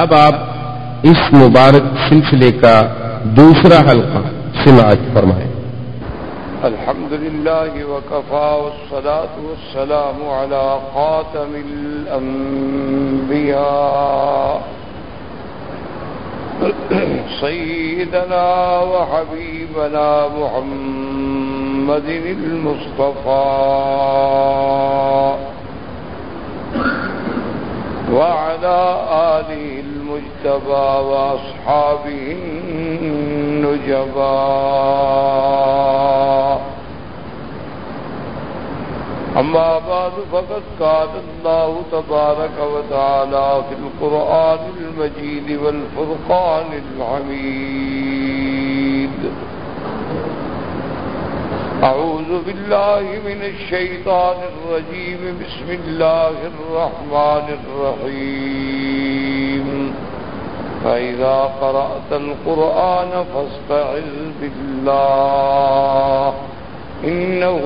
اب آپ اس مبارک سلسلے کا دوسرا حلقہ سماعت فرمائیں۔ الحمد لله وكفى والصلاة والسلام على خاتم الأنبياء سيدنا وحبيبنا محمد المصطفى وعلى آله المجتبى وأصحابه النجبى. أما بعد، فقد قال الله تبارك وتعالى في القرآن المجيد والفرقان الحميد أعوذ بالله من الشيطان الرجيم. بسم الله الرحمن الرحيم. فإذا قرأت القرآن فاستعذ بالله. إنه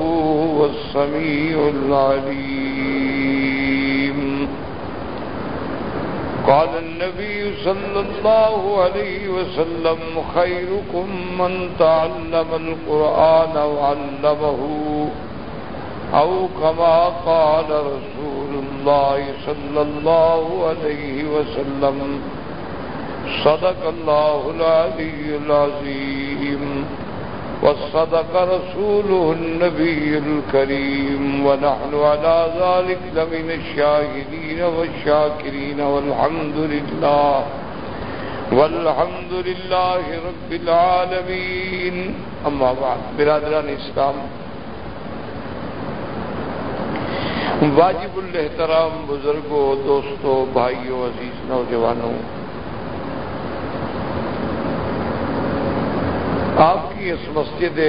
هو السميع العليم. قال النبي صلى الله عليه وسلم خيركم من تعلم القرآن وعلمه أو كما قال رسول الله صلى الله عليه وسلم صدق الله العلي العظيم. وصدق رسوله النبي الكريم ونحن على ذلك لمن الشاهدين والشاكرين والحمد لله والحمد لله رب العالمين. أما بعد، برادران اسلام، واجب الاحترام بزرگوں، دوستوں، بھائیوں، عزیز، نوجوانوں آپ کی اس مسجد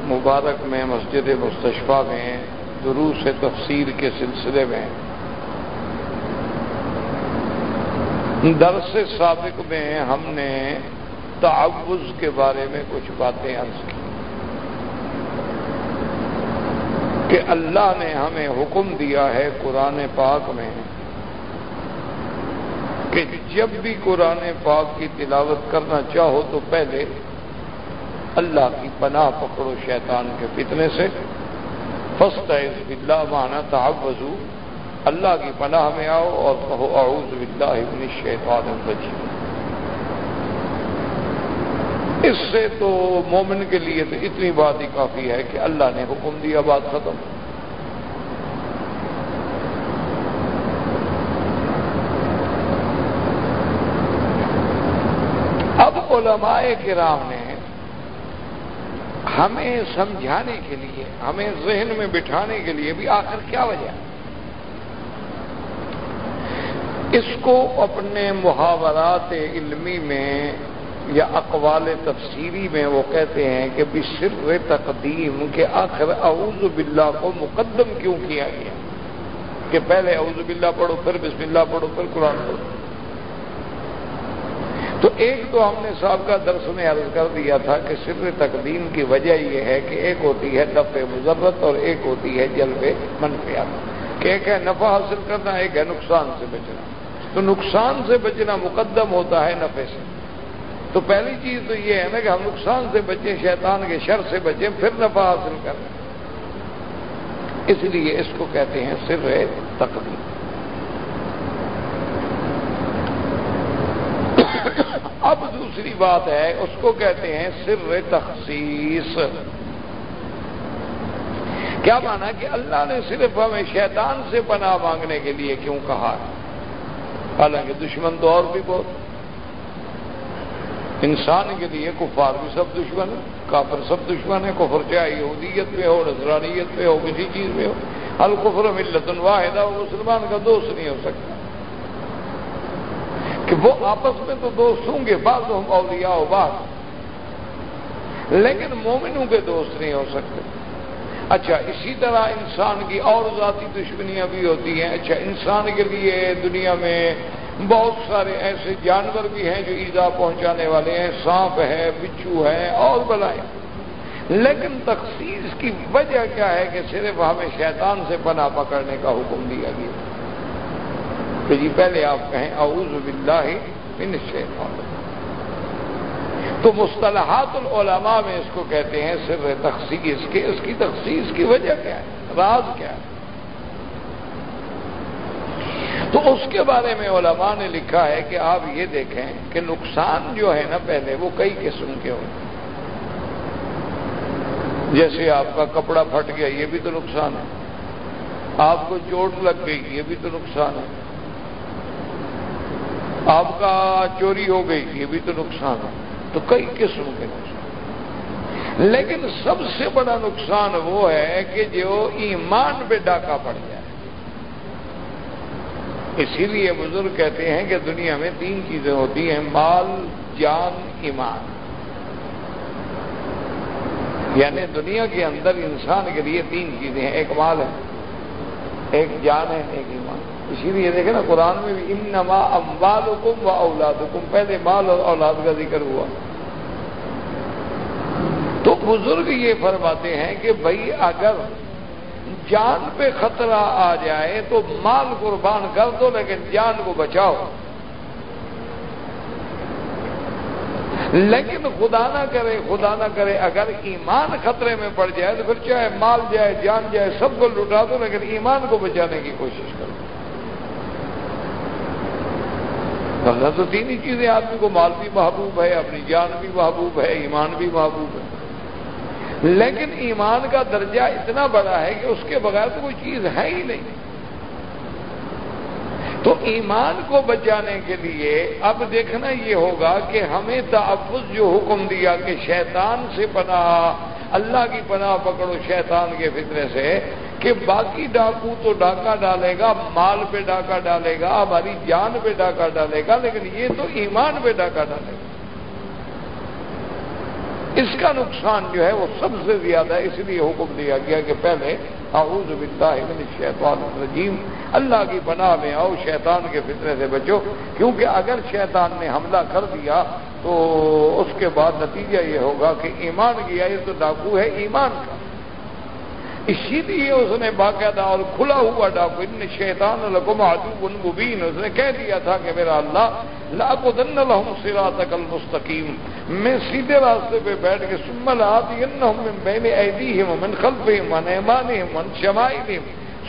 مبارک میں، مسجد مستشفہ میں دروس تفسیر کے سلسلے میں، درس سابق میں ہم نے تعوض کے بارے میں کچھ باتیں عرض کی۔ کہ اللہ نے ہمیں حکم دیا ہے قرآن پاک میں کہ جب بھی قرآن پاک کی تلاوت کرنا چاہو تو پہلے اللہ کی پناہ پکڑو شیطان کے فتنے سے۔ فسٹ باللہ مانا تعوضو اللہ کی پناہ میں آؤ اور کہو، اعوذ باللہ من الشیطان الرجیم۔ اس سے تو مومن کے لیے تو اتنی بات ہی کافی ہے کہ اللہ نے حکم دیا بات ختم۔ اب علماء کرام نے ہمیں سمجھانے کے لیے، ہمیں ذہن میں بٹھانے کے لیے بھی آخر کیا وجہ؟ اس کو اپنے محاورات علمی میں یا اقوال تفسیری میں وہ کہتے ہیں کہ بشر تقدیم کے آخر اعوذ باللہ کو مقدم کیوں کیا گیا؟ کہ پہلے اعوذ باللہ پڑھو، پھر بسم اللہ پڑھو، پھر قرآن پڑھو۔ تو ایک تو ہم نے صاحب کا درس میں عرض کر دیا تھا کہ سر تقدیم کی وجہ یہ ہے کہ ایک ہوتی ہے نفع مضرت اور ایک ہوتی ہے جلب منفیات کہ ایک ہے نفع حاصل کرنا، ایک ہے نقصان سے بچنا۔ تو نقصان سے بچنا مقدم ہوتا ہے نفع سے۔ تو پہلی چیز تو یہ ہے نا کہ ہم نقصان سے بچیں، شیطان کے شر سے بچیں، پھر نفع حاصل کریں۔ اس لیے اس کو کہتے ہیں سر تقدیم۔ اب دوسری بات ہے، اس کو کہتے ہیں سر تخصیص۔ کیا مانا کہ اللہ نے صرف ہمیں شیطان سے پناہ مانگنے کے لیے کیوں کہا؟ حالانکہ دشمن تو اور بھی بہت۔ انسان کے لیے کفار بھی سب دشمن ہے کافر سب دشمن ہے کفر چاہے یہودیت میں ہو نذرانیت میں ہو، کسی چیز میں ہو۔ القفر ملت واحدہ، وہ مسلمان کا دوست نہیں ہو سکتا۔ کہ وہ آپس میں تو دوست ہوں گے، بعض ہم اولیاء و بعض۔ لیکن مومنوں کے دوست نہیں ہو سکتے۔ اچھا اسی طرح انسان کی اور ذاتی دشمنیاں بھی ہوتی ہیں۔ اچھا انسان کے لیے دنیا میں بہت سارے ایسے جانور بھی ہیں جو ایزا پہنچانے والے ہیں۔ سانپ ہے بچو ہے، اور بلائیں لیکن تخصیص کی وجہ کیا ہے کہ صرف ہمیں شیطان سے پناہ پکڑنے کا حکم دیا گیا۔ کہ جی پہلے آپ کہیں اعوذ باللہ من الشیطان تو مصطلحات العلماء میں اس کو کہتے ہیں سر تخصیص کے، اس کی تخصیص کی وجہ کیا ہے؟ راز کیا ہے؟ تو اس کے بارے میں علماء نے لکھا ہے کہ آپ یہ دیکھیں کہ نقصان جو ہے نا پہلے وہ کئی قسم کے ہوتے جیسے آپ کا کپڑا پھٹ گیا، یہ بھی تو نقصان ہے۔ آپ کو چوٹ لگ گئی، یہ بھی تو نقصان ہے۔ آپ کا چوری ہو گئی، یہ بھی تو نقصان ہے۔ تو کئی قسم کے نقصان لیکن سب سے بڑا نقصان وہ ہے کہ جو ایمان پہ ڈاکہ پڑ جائے۔ اسی لیے بزرگ کہتے ہیں کہ دنیا میں تین چیزیں ہوتی ہیں، مال، جان، ایمان۔ یعنی دنیا کے اندر انسان کے لیے تین چیزیں ہیں، ایک مال ہے، ایک جان ہے، ایک ایمان۔ اسی لیے دیکھیں نا، قرآن میں بھی انما اموال حکم و اولاد حکم پہلے مال اور اولاد کا ذکر ہوا۔ تو بزرگ یہ فرماتے ہیں کہ بھائی، اگر جان پہ خطرہ آ جائے تو مال قربان کر دو، لیکن جان کو بچاؤ۔ لیکن خدا نہ کرے، خدا نہ کرے، اگر ایمان خطرے میں پڑ جائے تو پھر چاہے مال جائے، جان جائے، سب کو لٹا دو، لیکن ایمان کو بچانے کی کوشش کرو۔ ورنہ تو تین ہی چیزیں، آدمی کو مال بھی محبوب ہے، اپنی جان بھی محبوب ہے، ایمان بھی محبوب ہے۔ لیکن ایمان کا درجہ اتنا بڑا ہے کہ اس کے بغیر تو کوئی چیز ہے ہی نہیں۔ تو ایمان کو بچانے کے لیے اب دیکھنا یہ ہوگا کہ ہمیں تحفظ جو حکم دیا کہ شیطان سے پناہ، اللہ کی پناہ پکڑو شیطان کے فطرے سے کہ باقی ڈاکو تو ڈاکہ ڈالے گا، مال پہ ڈاکہ ڈالے گا، ہماری جان پہ ڈاکہ ڈالے گا، لیکن یہ تو ایمان پہ ڈاکہ ڈالے گا۔ اس کا نقصان جو ہے وہ سب سے زیادہ اس لیے حکم دیا گیا کہ پہلے اعوذ باللہ من الشیطان الرجیم، اللہ کی پناہ میں آؤ، شیطان کے فطرے سے بچو۔ کیونکہ اگر شیطان نے حملہ کر دیا تو اس کے بعد نتیجہ یہ ہوگا کہ ایمان کیا یہ تو ڈاکو ہے، ایمان کا۔ اسی لیے اس نے باقاعدہ اور کھلا ہوا ڈاکو، ان شیطان لکم عدو مبین، اس نے کہہ دیا تھا کہ میرا اللہ لاکھ دن الحم سرا تک المستقیم، میں سیدھے راستے پہ بیٹھ کے، ثم آتی میں نے ایدی ہم من خلف من ایمان من شمائل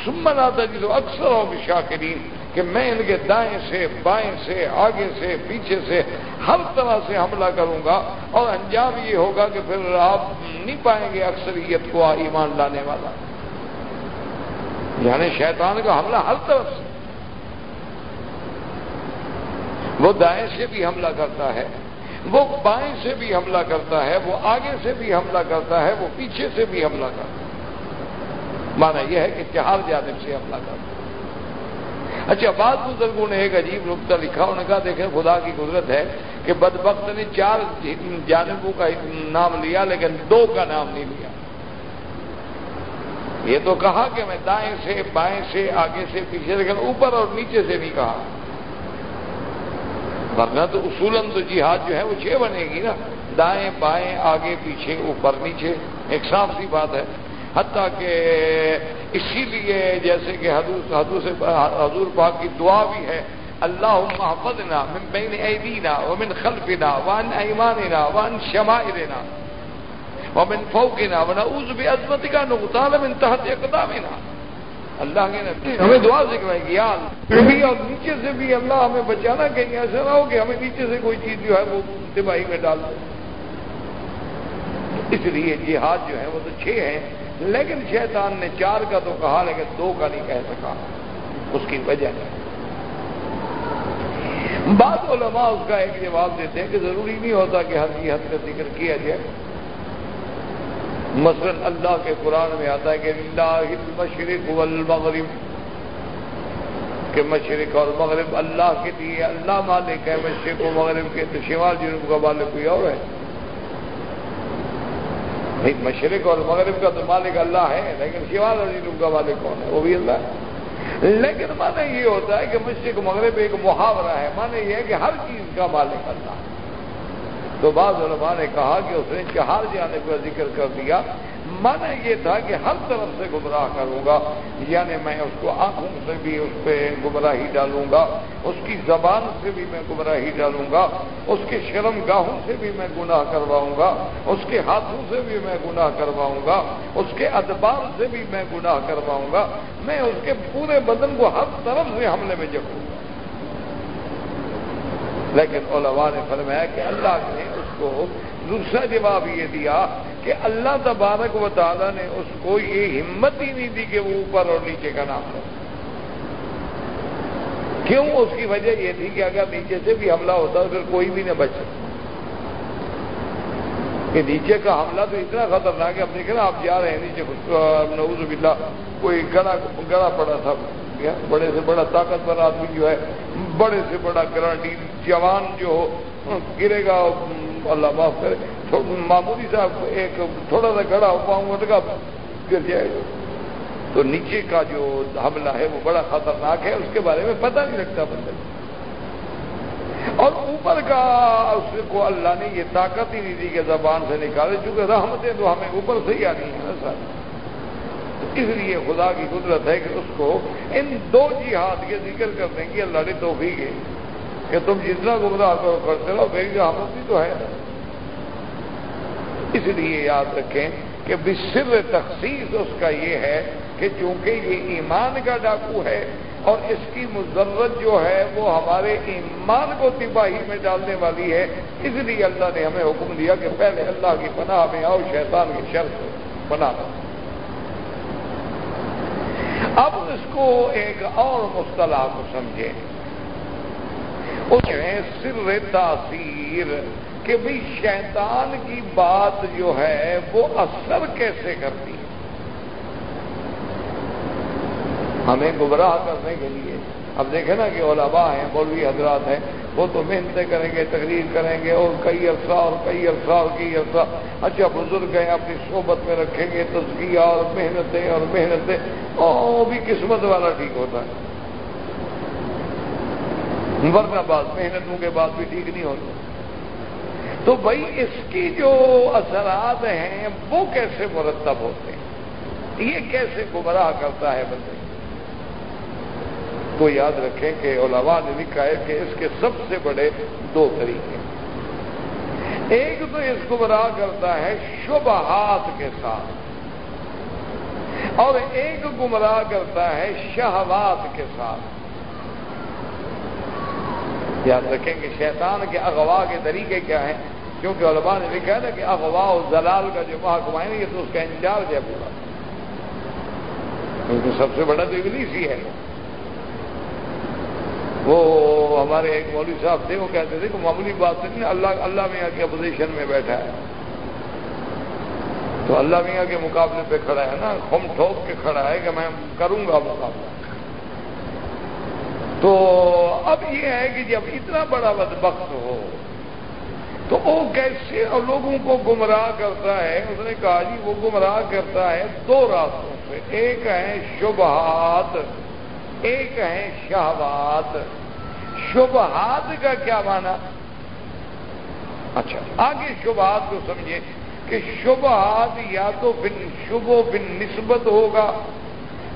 سمن آتا جی تو اکثر شاکرین کہ میں ان کے دائیں سے، بائیں سے، آگے سے، پیچھے سے ہر طرح سے حملہ کروں گا اور انجام یہ ہوگا کہ پھر آپ نہیں پائیں گے اکثریت کو ایمان لانے والا۔ یعنی شیطان کا حملہ ہر طرف سے۔ وہ دائیں سے بھی حملہ کرتا ہے، وہ بائیں سے بھی حملہ کرتا ہے، وہ آگے سے بھی حملہ کرتا ہے، وہ پیچھے سے بھی حملہ کرتا ہے۔ مانا یہ ہے کہ چار جانب سے حملہ کرتا ہے۔ اچھا بعض بزرگوں نے ایک عجیب نقطہ لکھا، انہوں نے کہا، دیکھیں، خدا کی قدرت ہے کہ بدبخت نے چار جانبوں کا نام لیا، لیکن دو کا نام نہیں لیا۔ یہ تو کہا کہ میں دائیں سے، بائیں سے، آگے سے، پیچھے لیکن اوپر اور نیچے سے نہیں کہا۔ ورنہ تو اصولن تو جہاد جو ہے وہ چھ بنے گی نا۔ دائیں، بائیں، آگے، پیچھے، اوپر، نیچے۔ ایک صاف سی بات ہے۔ حتیٰ کہ اسی لیے جیسے کہ حضور سے حضور پاک کی دعا بھی ہے اللہ محفظنا من بین ایدینا ومن خلفنا وان ایماننا وان شمائرنا ومن فوقنا ونعوذ بعظمتك نغتال من تحت اقدامنا۔ اللہ کے نبی ہمیں دعا سکھلائے گی یار بھی اور نیچے سے بھی اللہ ہمیں بچانا کہیں ایسا نہ ہو کہ ہمیں نیچے سے کوئی چیز جو ہے وہ دبائی میں ڈال دے۔ اس لیے جہاد جو ہے وہ تو چھ ہیں۔ لیکن شیطان نے چار کا تو کہا، لیکن دو کا نہیں کہہ سکا۔ اس کی وجہ ہے۔ بعض علماء اس کا ایک جواب دیتے ہیں کہ ضروری نہیں ہوتا کہ ہر کی حد کا ذکر کیا جائے۔ مثلا اللہ کے قرآن میں آتا ہے کہ اللہ المشرق والمغرب۔ کہ مشرق اور مغرب اللہ کے لیے اللہ مالک ہے، مشرق و مغرب کے تو شمال جنوب کا مالک کوئی اور ہے۔ بھائی، مشرق اور مغرب کا تو مالک اللہ ہے، لیکن شیوال اور کا مالک کون ہے؟ وہ بھی اللہ ہے۔ لیکن مانا یہ ہوتا ہے کہ مشرق مغرب ایک محاورہ ہے۔ مانا یہ ہے کہ ہر چیز کا مالک اللہ ہے۔ تو بعض علماء نے کہا کہ اس نے چہار جانے کا ذکر کر دیا من یہ تھا کہ ہر طرف سے گمراہ کروں گا یعنی میں اس کو آنکھوں سے بھی اس پہ گمراہی ڈالوں گا، اس کی زبان سے بھی میں گمراہی ڈالوں گا، اس کے شرم گاہوں سے بھی میں گناہ کرواؤں گا، اس کے ہاتھوں سے بھی میں گناہ کرواؤں گا، اس کے ادبار سے بھی میں گناہ کرواؤں گا، میں اس کے پورے بدن کو ہر طرف سے حملے میں جگوں گا۔ لیکن علماء نے فرمایا کہ اللہ نے اس کو دوسرا جواب یہ دیا کہ اللہ تبارک و تعالیٰ نے اس کو یہ ہمت ہی نہیں دی کہ وہ اوپر اور نیچے کا نام ہو کیوں؟ اس کی وجہ یہ تھی کہ اگر نیچے سے بھی حملہ ہوتا تو پھر کوئی بھی نہ بچ سکتا۔ کہ نیچے کا حملہ تو اتنا خطرناک ہے اب دیکھیں نا، آپ جا رہے ہیں نیچے نعوذ باللہ، کوئی گڑا گڑا پڑا تھا۔ بڑے سے بڑا طاقتور آدمی جو ہے، بڑے سے بڑا گرانٹی جوان جو ہو ہاں، گرے گا، اللہ معاف کرے۔ معمولی صاحب ایک تھوڑا سا گڑا ہو پاؤں گا تو گر جائے گا۔ تو نیچے کا جو حملہ ہے، وہ بڑا خطرناک ہے، اس کے بارے میں پتہ نہیں لگتا بندے اور اوپر کا اس کو اللہ نے یہ طاقت ہی نہیں دی کہ زبان سے نکالے، چونکہ رحمتیں تو ہمیں اوپر سے ہی آنی ہے نا سر۔ اس لیے خدا کی قدرت ہے کہ اس کو ان دو جہاد کے ذکر کرنے کی اللہ نے توفیق ہے کہ تم جتنا گمراہ کرو کرتے رہو میری رحمت بھی تو ہے۔ اس لیے یاد رکھیں کہ بصر تخصیص اس کا یہ ہے کہ چونکہ یہ ایمان کا ڈاکو ہے اور اس کی مذرت جو ہے وہ ہمارے ایمان کو تباہی میں ڈالنے والی ہے، اس لیے اللہ نے ہمیں حکم دیا کہ پہلے اللہ کی پناہ میں آؤ، شیطان کی شرط بنا لو اب اس کو ایک اور مصطلح کو سمجھیں۔ اس میں سر تاثیر کہ بھائی شیطان کی بات جو ہے وہ اثر کیسے کرتی ہے؟ ہمیں گمراہ کرنے کے لیے۔ اب دیکھیں نا کہ علماء ہیں، مولوی حضرات ہیں، وہ تو محنتیں کریں گے، تقریر کریں گے، اور کئی عرصہ اور کئی عرصہ اور کئی عرصہ۔ اچھا بزرگ ہیں، اپنی صحبت میں رکھیں گے، تزکیہ اور محنتیں اور محنتیں، اور بھی قسمت والا ٹھیک ہوتا ہے۔ ورنہ بعض محنتوں کے بعد بھی ٹھیک نہیں ہوتا۔ تو بھائی اس کی جو اثرات ہیں وہ کیسے مرتب ہوتے ہیں؟ یہ کیسے گمراہ کرتا ہے بندے؟ تو یاد رکھیں کہ علماء نے لکھا ہے کہ اس کے سب سے بڑے دو طریقے ایک تو اس گمراہ کرتا ہے شبہات کے ساتھ، اور ایک گمراہ کرتا ہے شہوات کے ساتھ۔ یاد رکھیں کہ شیطان کے اغوا کے طریقے کیا ہیں؟ کیونکہ علماء نے لکھا ہے نا کہ اغوا و زلال کا جو محکمہ ہے یہ تو اس کا انچارج ہے پورا۔ کیونکہ سب سے بڑا تو ابلیس ہی ہے۔ وہ ہمارے ایک مولوی صاحب تھے، وہ کہتے تھے کہ معمولی بات نہیں، اللہ اللہ میاں کی اپوزیشن میں بیٹھا ہے۔ تو اللہ میاں کے مقابلے پہ کھڑا ہے نا، خم ٹھوک کے کھڑا ہے کہ میں کروں گا مقابلہ۔ تو اب یہ ہے کہ جب اتنا بڑا بدبخت ہو تو وہ کیسے لوگوں کو گمراہ کرتا ہے؟ اس نے کہا جی وہ گمراہ کرتا ہے دو راستوں سے ایک ہے شبہات، ایک ہے شہبات شبہات کا کیا مانا اچھا آگے شبہات کو سمجھے کہ شبہات یا تو بن شبو بن نسبت ہوگا،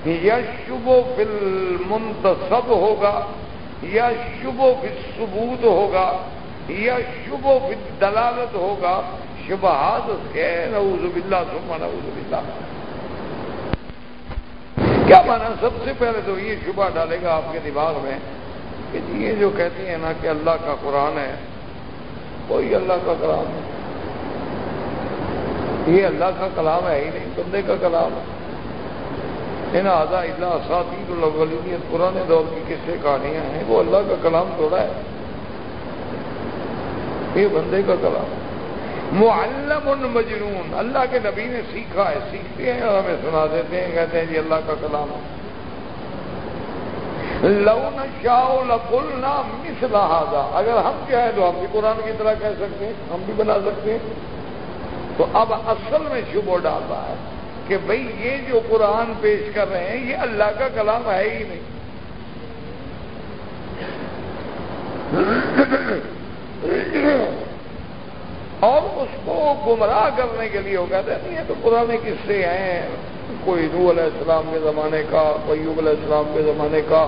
یا شبو بل منتصب ہوگا، یا شبو بل ثبوت ہوگا۔ یا شبو بل دلالت ہوگا شبہات کے نعوذ باللہ، ثم نعوذ باللہ۔ کیا مانا؟ سب سے پہلے تو یہ شبہ ڈالے گا آپ کے دماغ میں کہ جی، یہ جو کہتی ہیں نا کہ اللہ کا قرآن ہے، وہی اللہ کا کلام ہے۔ یہ اللہ کا کلام ہے ہی نہیں، بندے کا کلام ہے۔ ان آزا اللہ اساتید الاولینیت، پرانے دور کی قصے، کہانیاں ہیں، وہ اللہ کا کلام تھوڑا ہے۔ یہ بندے کا کلام۔ معلم مجنون۔ اللہ کے نبی نے سیکھا ہے، سیکھتے ہیں اور ہمیں سنا دیتے ہیں، کہتے ہیں جی اللہ کا کلام لون شاہ نام مس لہٰذا اگر ہم چاہیں تو ہم بھی قرآن کی طرح کہہ سکتے ہیں، ہم بھی بنا سکتے ہیں۔ تو اب اصل میں شبہ ڈالتا ہے کہ بھئی یہ جو قرآن پیش کر رہے ہیں، یہ اللہ کا کلام ہے ہی نہیں۔ اور اس کو گمراہ کرنے کے لیے وہ کہتے ہیں، یہ تو پرانے قصے ہیں؟ کوئی نو علیہ السلام کے زمانے کا، کوئی علیہ السلام کے زمانے کا۔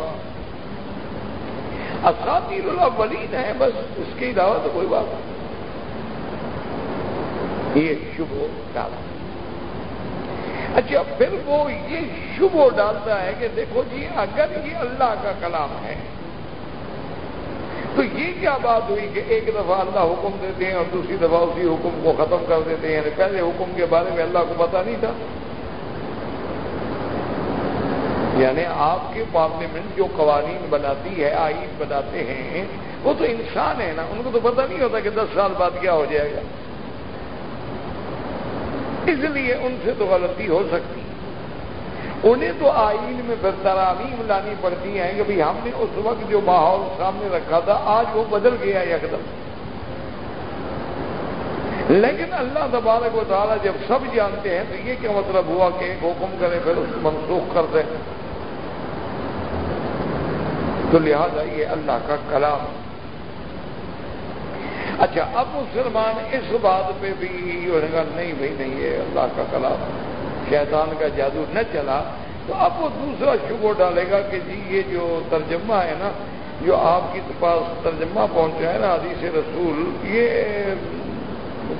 اساتیر الاولین ہے بس اس کے علاوہ تو کوئی بات نہیں۔ یہ شبہ ڈالا اچھا پھر وہ یہ شبہ ڈالتا ہے کہ دیکھو جی اگر یہ اللہ کا کلام ہے تو یہ کیا بات ہوئی کہ ایک دفعہ اللہ حکم دیتے ہیں اور دوسری دفعہ اسی حکم کو ختم کر دیتے ہیں؟ یعنی پہلے حکم کے بارے میں اللہ کو پتا نہیں تھا۔ یعنی آپ کے پارلیمنٹ جو قوانین بناتی ہے، آئین بناتے ہیں، وہ تو انسان ہے نا۔ ان کو تو پتہ نہیں ہوتا کہ دس سال بعد کیا ہو جائے گا۔ اس لیے ان سے تو غلطی ہو سکتی انہیں تو آئین میں ترامیم لانی پڑتی ہیں کہ بھائی ہم نے اس وقت جو ماحول سامنے رکھا تھا، آج وہ بدل گیا یکدم۔ لیکن اللہ تبارک و تعالیٰ جب سب جانتے ہیں تو یہ کیا مطلب ہوا کہ ایک حکم کرے، پھر اس کو منسوخ کر دیں تو لہذا یہ اللہ کا کلام۔ اچھا اب مسلمان اس بات پہ بھی نہیں بھائی نہیں، یہ اللہ کا کلام۔ شیطان کا جادو نہ چلا، تو اب وہ دوسرا شبہ ڈالے گا کہ جی یہ جو ترجمہ ہے نا، جو آپ کے پاس ترجمہ پہنچا ہے نا، حدیث رسول، یہ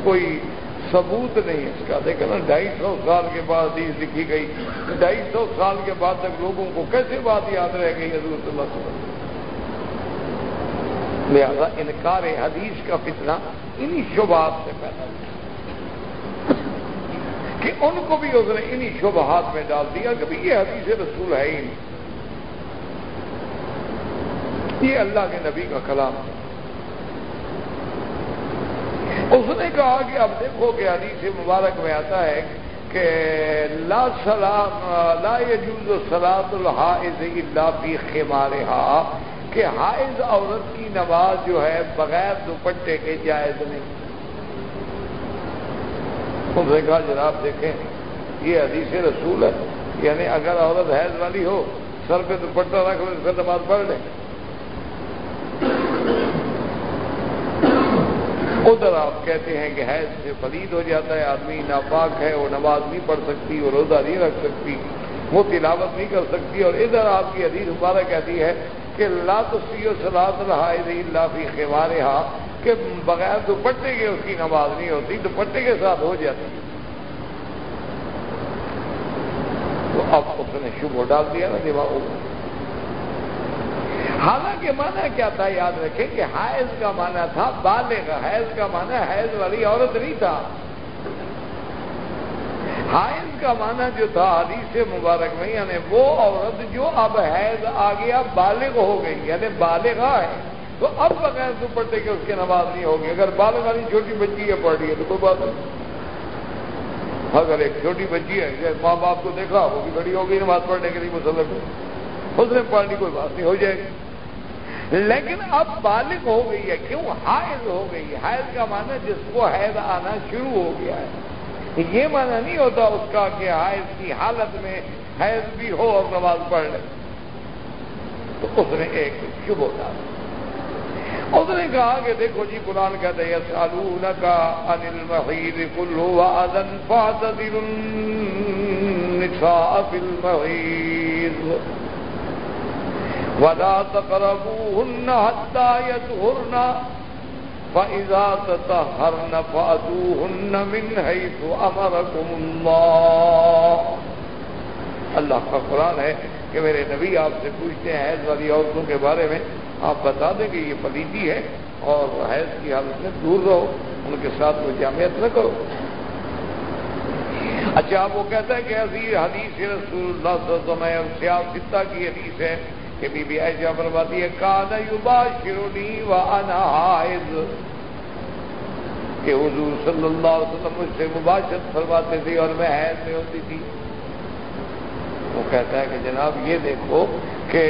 کوئی ثبوت نہیں اس کا۔ دیکھا نا، ڈھائی سو سال کے بعد حدیث لکھی گئی، ڈھائی سو سال کے بعد تک لوگوں کو کیسے بات یاد رہ گئی حضور صلی اللہ علیہ وسلم؟ لہذا انکار حدیث کا فتنہ انہی شبہات سے پیدا ہوا۔ کہ ان کو بھی اس نے انہی شبہات میں ڈال دیا کہ یہ حدیث رسول ہے ہی نہیں۔ یہ اللہ کے نبی کا کلام۔ ہے اس نے کہا کہ اب دیکھو کہ حدیث مبارک میں آتا ہے کہ لا سلام لا يجوز سلاد الحائز الا فی خمارها کہ حائز عورت کی نماز جو ہے بغیر دوپٹے کے جائز نہیں۔ اس نے کہا جناب دیکھیں، یہ حدیث رسول ہے۔ یعنی اگر عورت حیض والی ہو، سر پہ دوپٹہ رکھ لو، اس پہ نماز پڑھ لیں ادھر آپ کہتے ہیں کہ حیض سے پلید ہو جاتا ہے، آدمی ناپاک ہے، وہ نماز نہیں پڑھ سکتی، وہ روزہ نہیں رکھ سکتی، وہ تلاوت نہیں کر سکتی۔ اور ادھر آپ کی حدیث مبارک کہتی ہے کہ لا تصوی و سلاد اللہ فی خیوار کہ بغیر دوپٹے کے اس کی نماز نہیں ہوتی، دوپٹے کے ساتھ ہو جاتی تو اب اس نے شبہ ڈال دیا نا دماغوں حالانکہ مانا کیا تھا یاد رکھیں کہ حیض کا مانا تھا بالغ۔ حیض کا مانا حیض والی عورت نہیں تھا۔ حیض کا مانا جو تھا حدیث مبارک میں یعنی وہ عورت جو اب حیض آ گیا، بالغ ہو گئی یعنی بالغ ہے۔ تو اب بغیر دوپٹے کے اس کی نماز نہیں ہوگی اگر بالغ والی چھوٹی بچی ہے پڑھ رہی ہے تو کوئی بات نہیں۔ اگر ایک چھوٹی بچی ہے ماں باپ کو دیکھا، وہ بھی بڑی ہوگی نماز پڑھنے کے لیے مسلم اس نے پڑھنی کوئی بات نہیں، ہو جائے گی۔ لیکن اب بالغ ہو گئی ہے۔ کیوں؟ حائض ہو گئی حائض کا معنی جس کو حیض آنا شروع ہو گیا ہے۔ یہ معنی نہیں ہوتا اس کا کہ حائض کی حالت میں حیض بھی ہو اور نماز پڑھ لے۔ تو اس نے ایک شبہ ڈالا۔ اس نے کہا کہ دیکھو جی قرآن کہتے ہیں سالون کا انل محید کلو ادن فاطر ولا تقربوهن حتى يطهرن، فإذا تطهرن فأتوهن من حيث أمركم الله۔ اللہ کا قرآن ہے کہ میرے نبی آپ سے پوچھتے ہیں حیض والی عورتوں کے بارے میں آپ بتا دیں کہ یہ پلیدی ہے اور حیض کی حالت میں دور رہو، ان کے ساتھ کوئی جامعت نہ کرو۔ اچھا آپ وہ کہتا ہے کہ عزیز حدیث رسول اللہ صلی اللہ علیہ وسلم سیاب ستا کی حدیث ہے کہ بی بی ایشا فرماتی ہے، کان یوبا شرونی و انحائز کہ حضور صلی اللہ علیہ وسلم مجھ سے مباشرت فرماتے تھے اور میں حید میں ہوتی تھی۔ وہ کہتا ہے کہ جناب یہ دیکھو کہ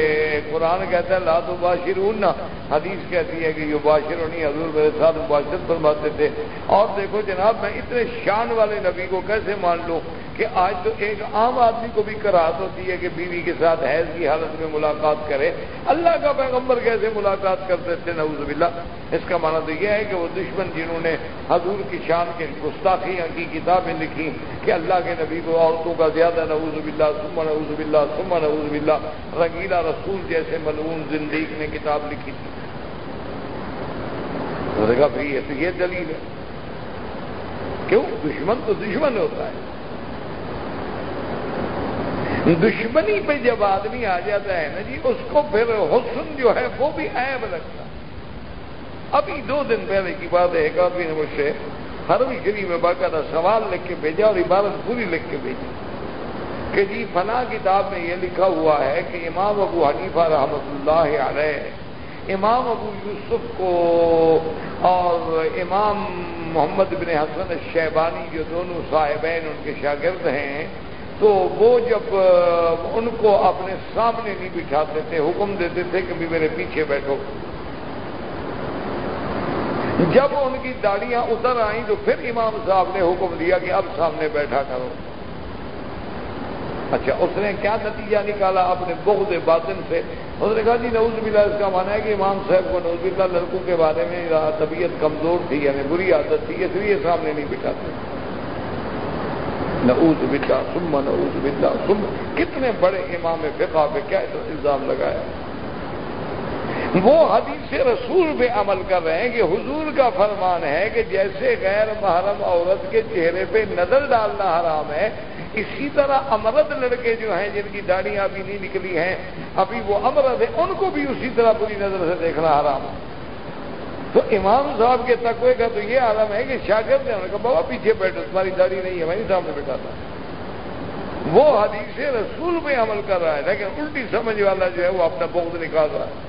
قرآن کہتا ہے لاد باشرون حدیث کہتی ہے کہ یہ باشر نہیں حضور میرے ساتھ مباشر فرماتے تھے. اور دیکھو جناب، میں اتنے شان والے نبی کو کیسے مان لوں؟ کہ آج تو ایک عام آدمی کو بھی کراہت ہوتی ہے کہ بیوی کے ساتھ حیض کی حالت میں ملاقات کرے۔ اللہ کا پیغمبر کیسے ملاقات کرتے تھے نعوذ باللہ۔ اس کا معنی تو یہ ہے کہ وہ دشمن جنہوں نے حضور کی شان کے گستاخیاں کی کتابیں لکھی کہ اللہ کے نبی کو عورتوں کا زیادہ نعوذ باللہ سما نعوذ باللہ سما نعوذ باللہ۔ رنگیلا رسول جیسے ملعون زندگی نے کتاب لکھی۔ تھی تو یہ دلیل ہے۔ کیوں؟ دشمن تو دشمن ہوتا ہے۔ دشمنی پہ جب آدمی آ جاتا ہے نا جی اس کو پھر حسن جو ہے وہ بھی عیب لگتا ابھی دو دن پہلے کی بات ہے، ایک آدمی نے مجھ سے حرم شریف میں باقاعدہ سوال لکھ کے بھیجا اور عبادت پوری لکھ کے بھیجی کہ جی فلاں کتاب میں یہ لکھا ہوا ہے کہ امام ابو حنیفہ رحمۃ اللہ علیہ، امام ابو یوسف کو اور امام محمد بن حسن شیبانی جو دونوں صاحبین ان کے شاگرد ہیں تو وہ جب ان کو اپنے سامنے نہیں بٹھاتے تھے، حکم دیتے تھے کہ بھی میرے پیچھے بیٹھو۔ جب ان کی داڑیاں اتر آئیں تو پھر امام صاحب نے حکم دیا کہ اب سامنے بیٹھا کرو۔ اچھا اس نے کیا نتیجہ نکالا اپنے بغض باطن سے؟ اس نے کہا جی نوز بلا اس کا مانا ہے کہ امام صاحب کو نوز بلا لڑکوں کے بارے میں طبیعت کمزور تھی یعنی بری عادت تھی، اس لیے سامنے نہیں بٹھاتے۔ نعوذ باللہ ثم نعوذ باللہ ثم کتنے بڑے امام فقہ پہ کیا الزام لگایا وہ حدیث رسول پہ عمل کر رہے ہیں کہ حضور کا فرمان ہے کہ جیسے غیر محرم عورت کے چہرے پہ نظر ڈالنا حرام ہے، اسی طرح امرد لڑکے جو ہیں جن کی داڑیاں ابھی نہیں نکلی ہیں، ابھی وہ امرد ہیں، ان کو بھی اسی طرح بری نظر سے دیکھنا حرام ہے۔ تو امام صاحب کے تقوی کا تو یہ عالم ہے کہ شاگرد نے کہا، بابا پیچھے بیٹھو، تمہاری داڑھی نہیں ہے، میں سامنے بیٹھا تھا۔ وہ حدیث رسول میں عمل کر رہا ہے، لیکن الٹی سمجھ والا جو ہے وہ اپنا بہت نکال رہا ہے۔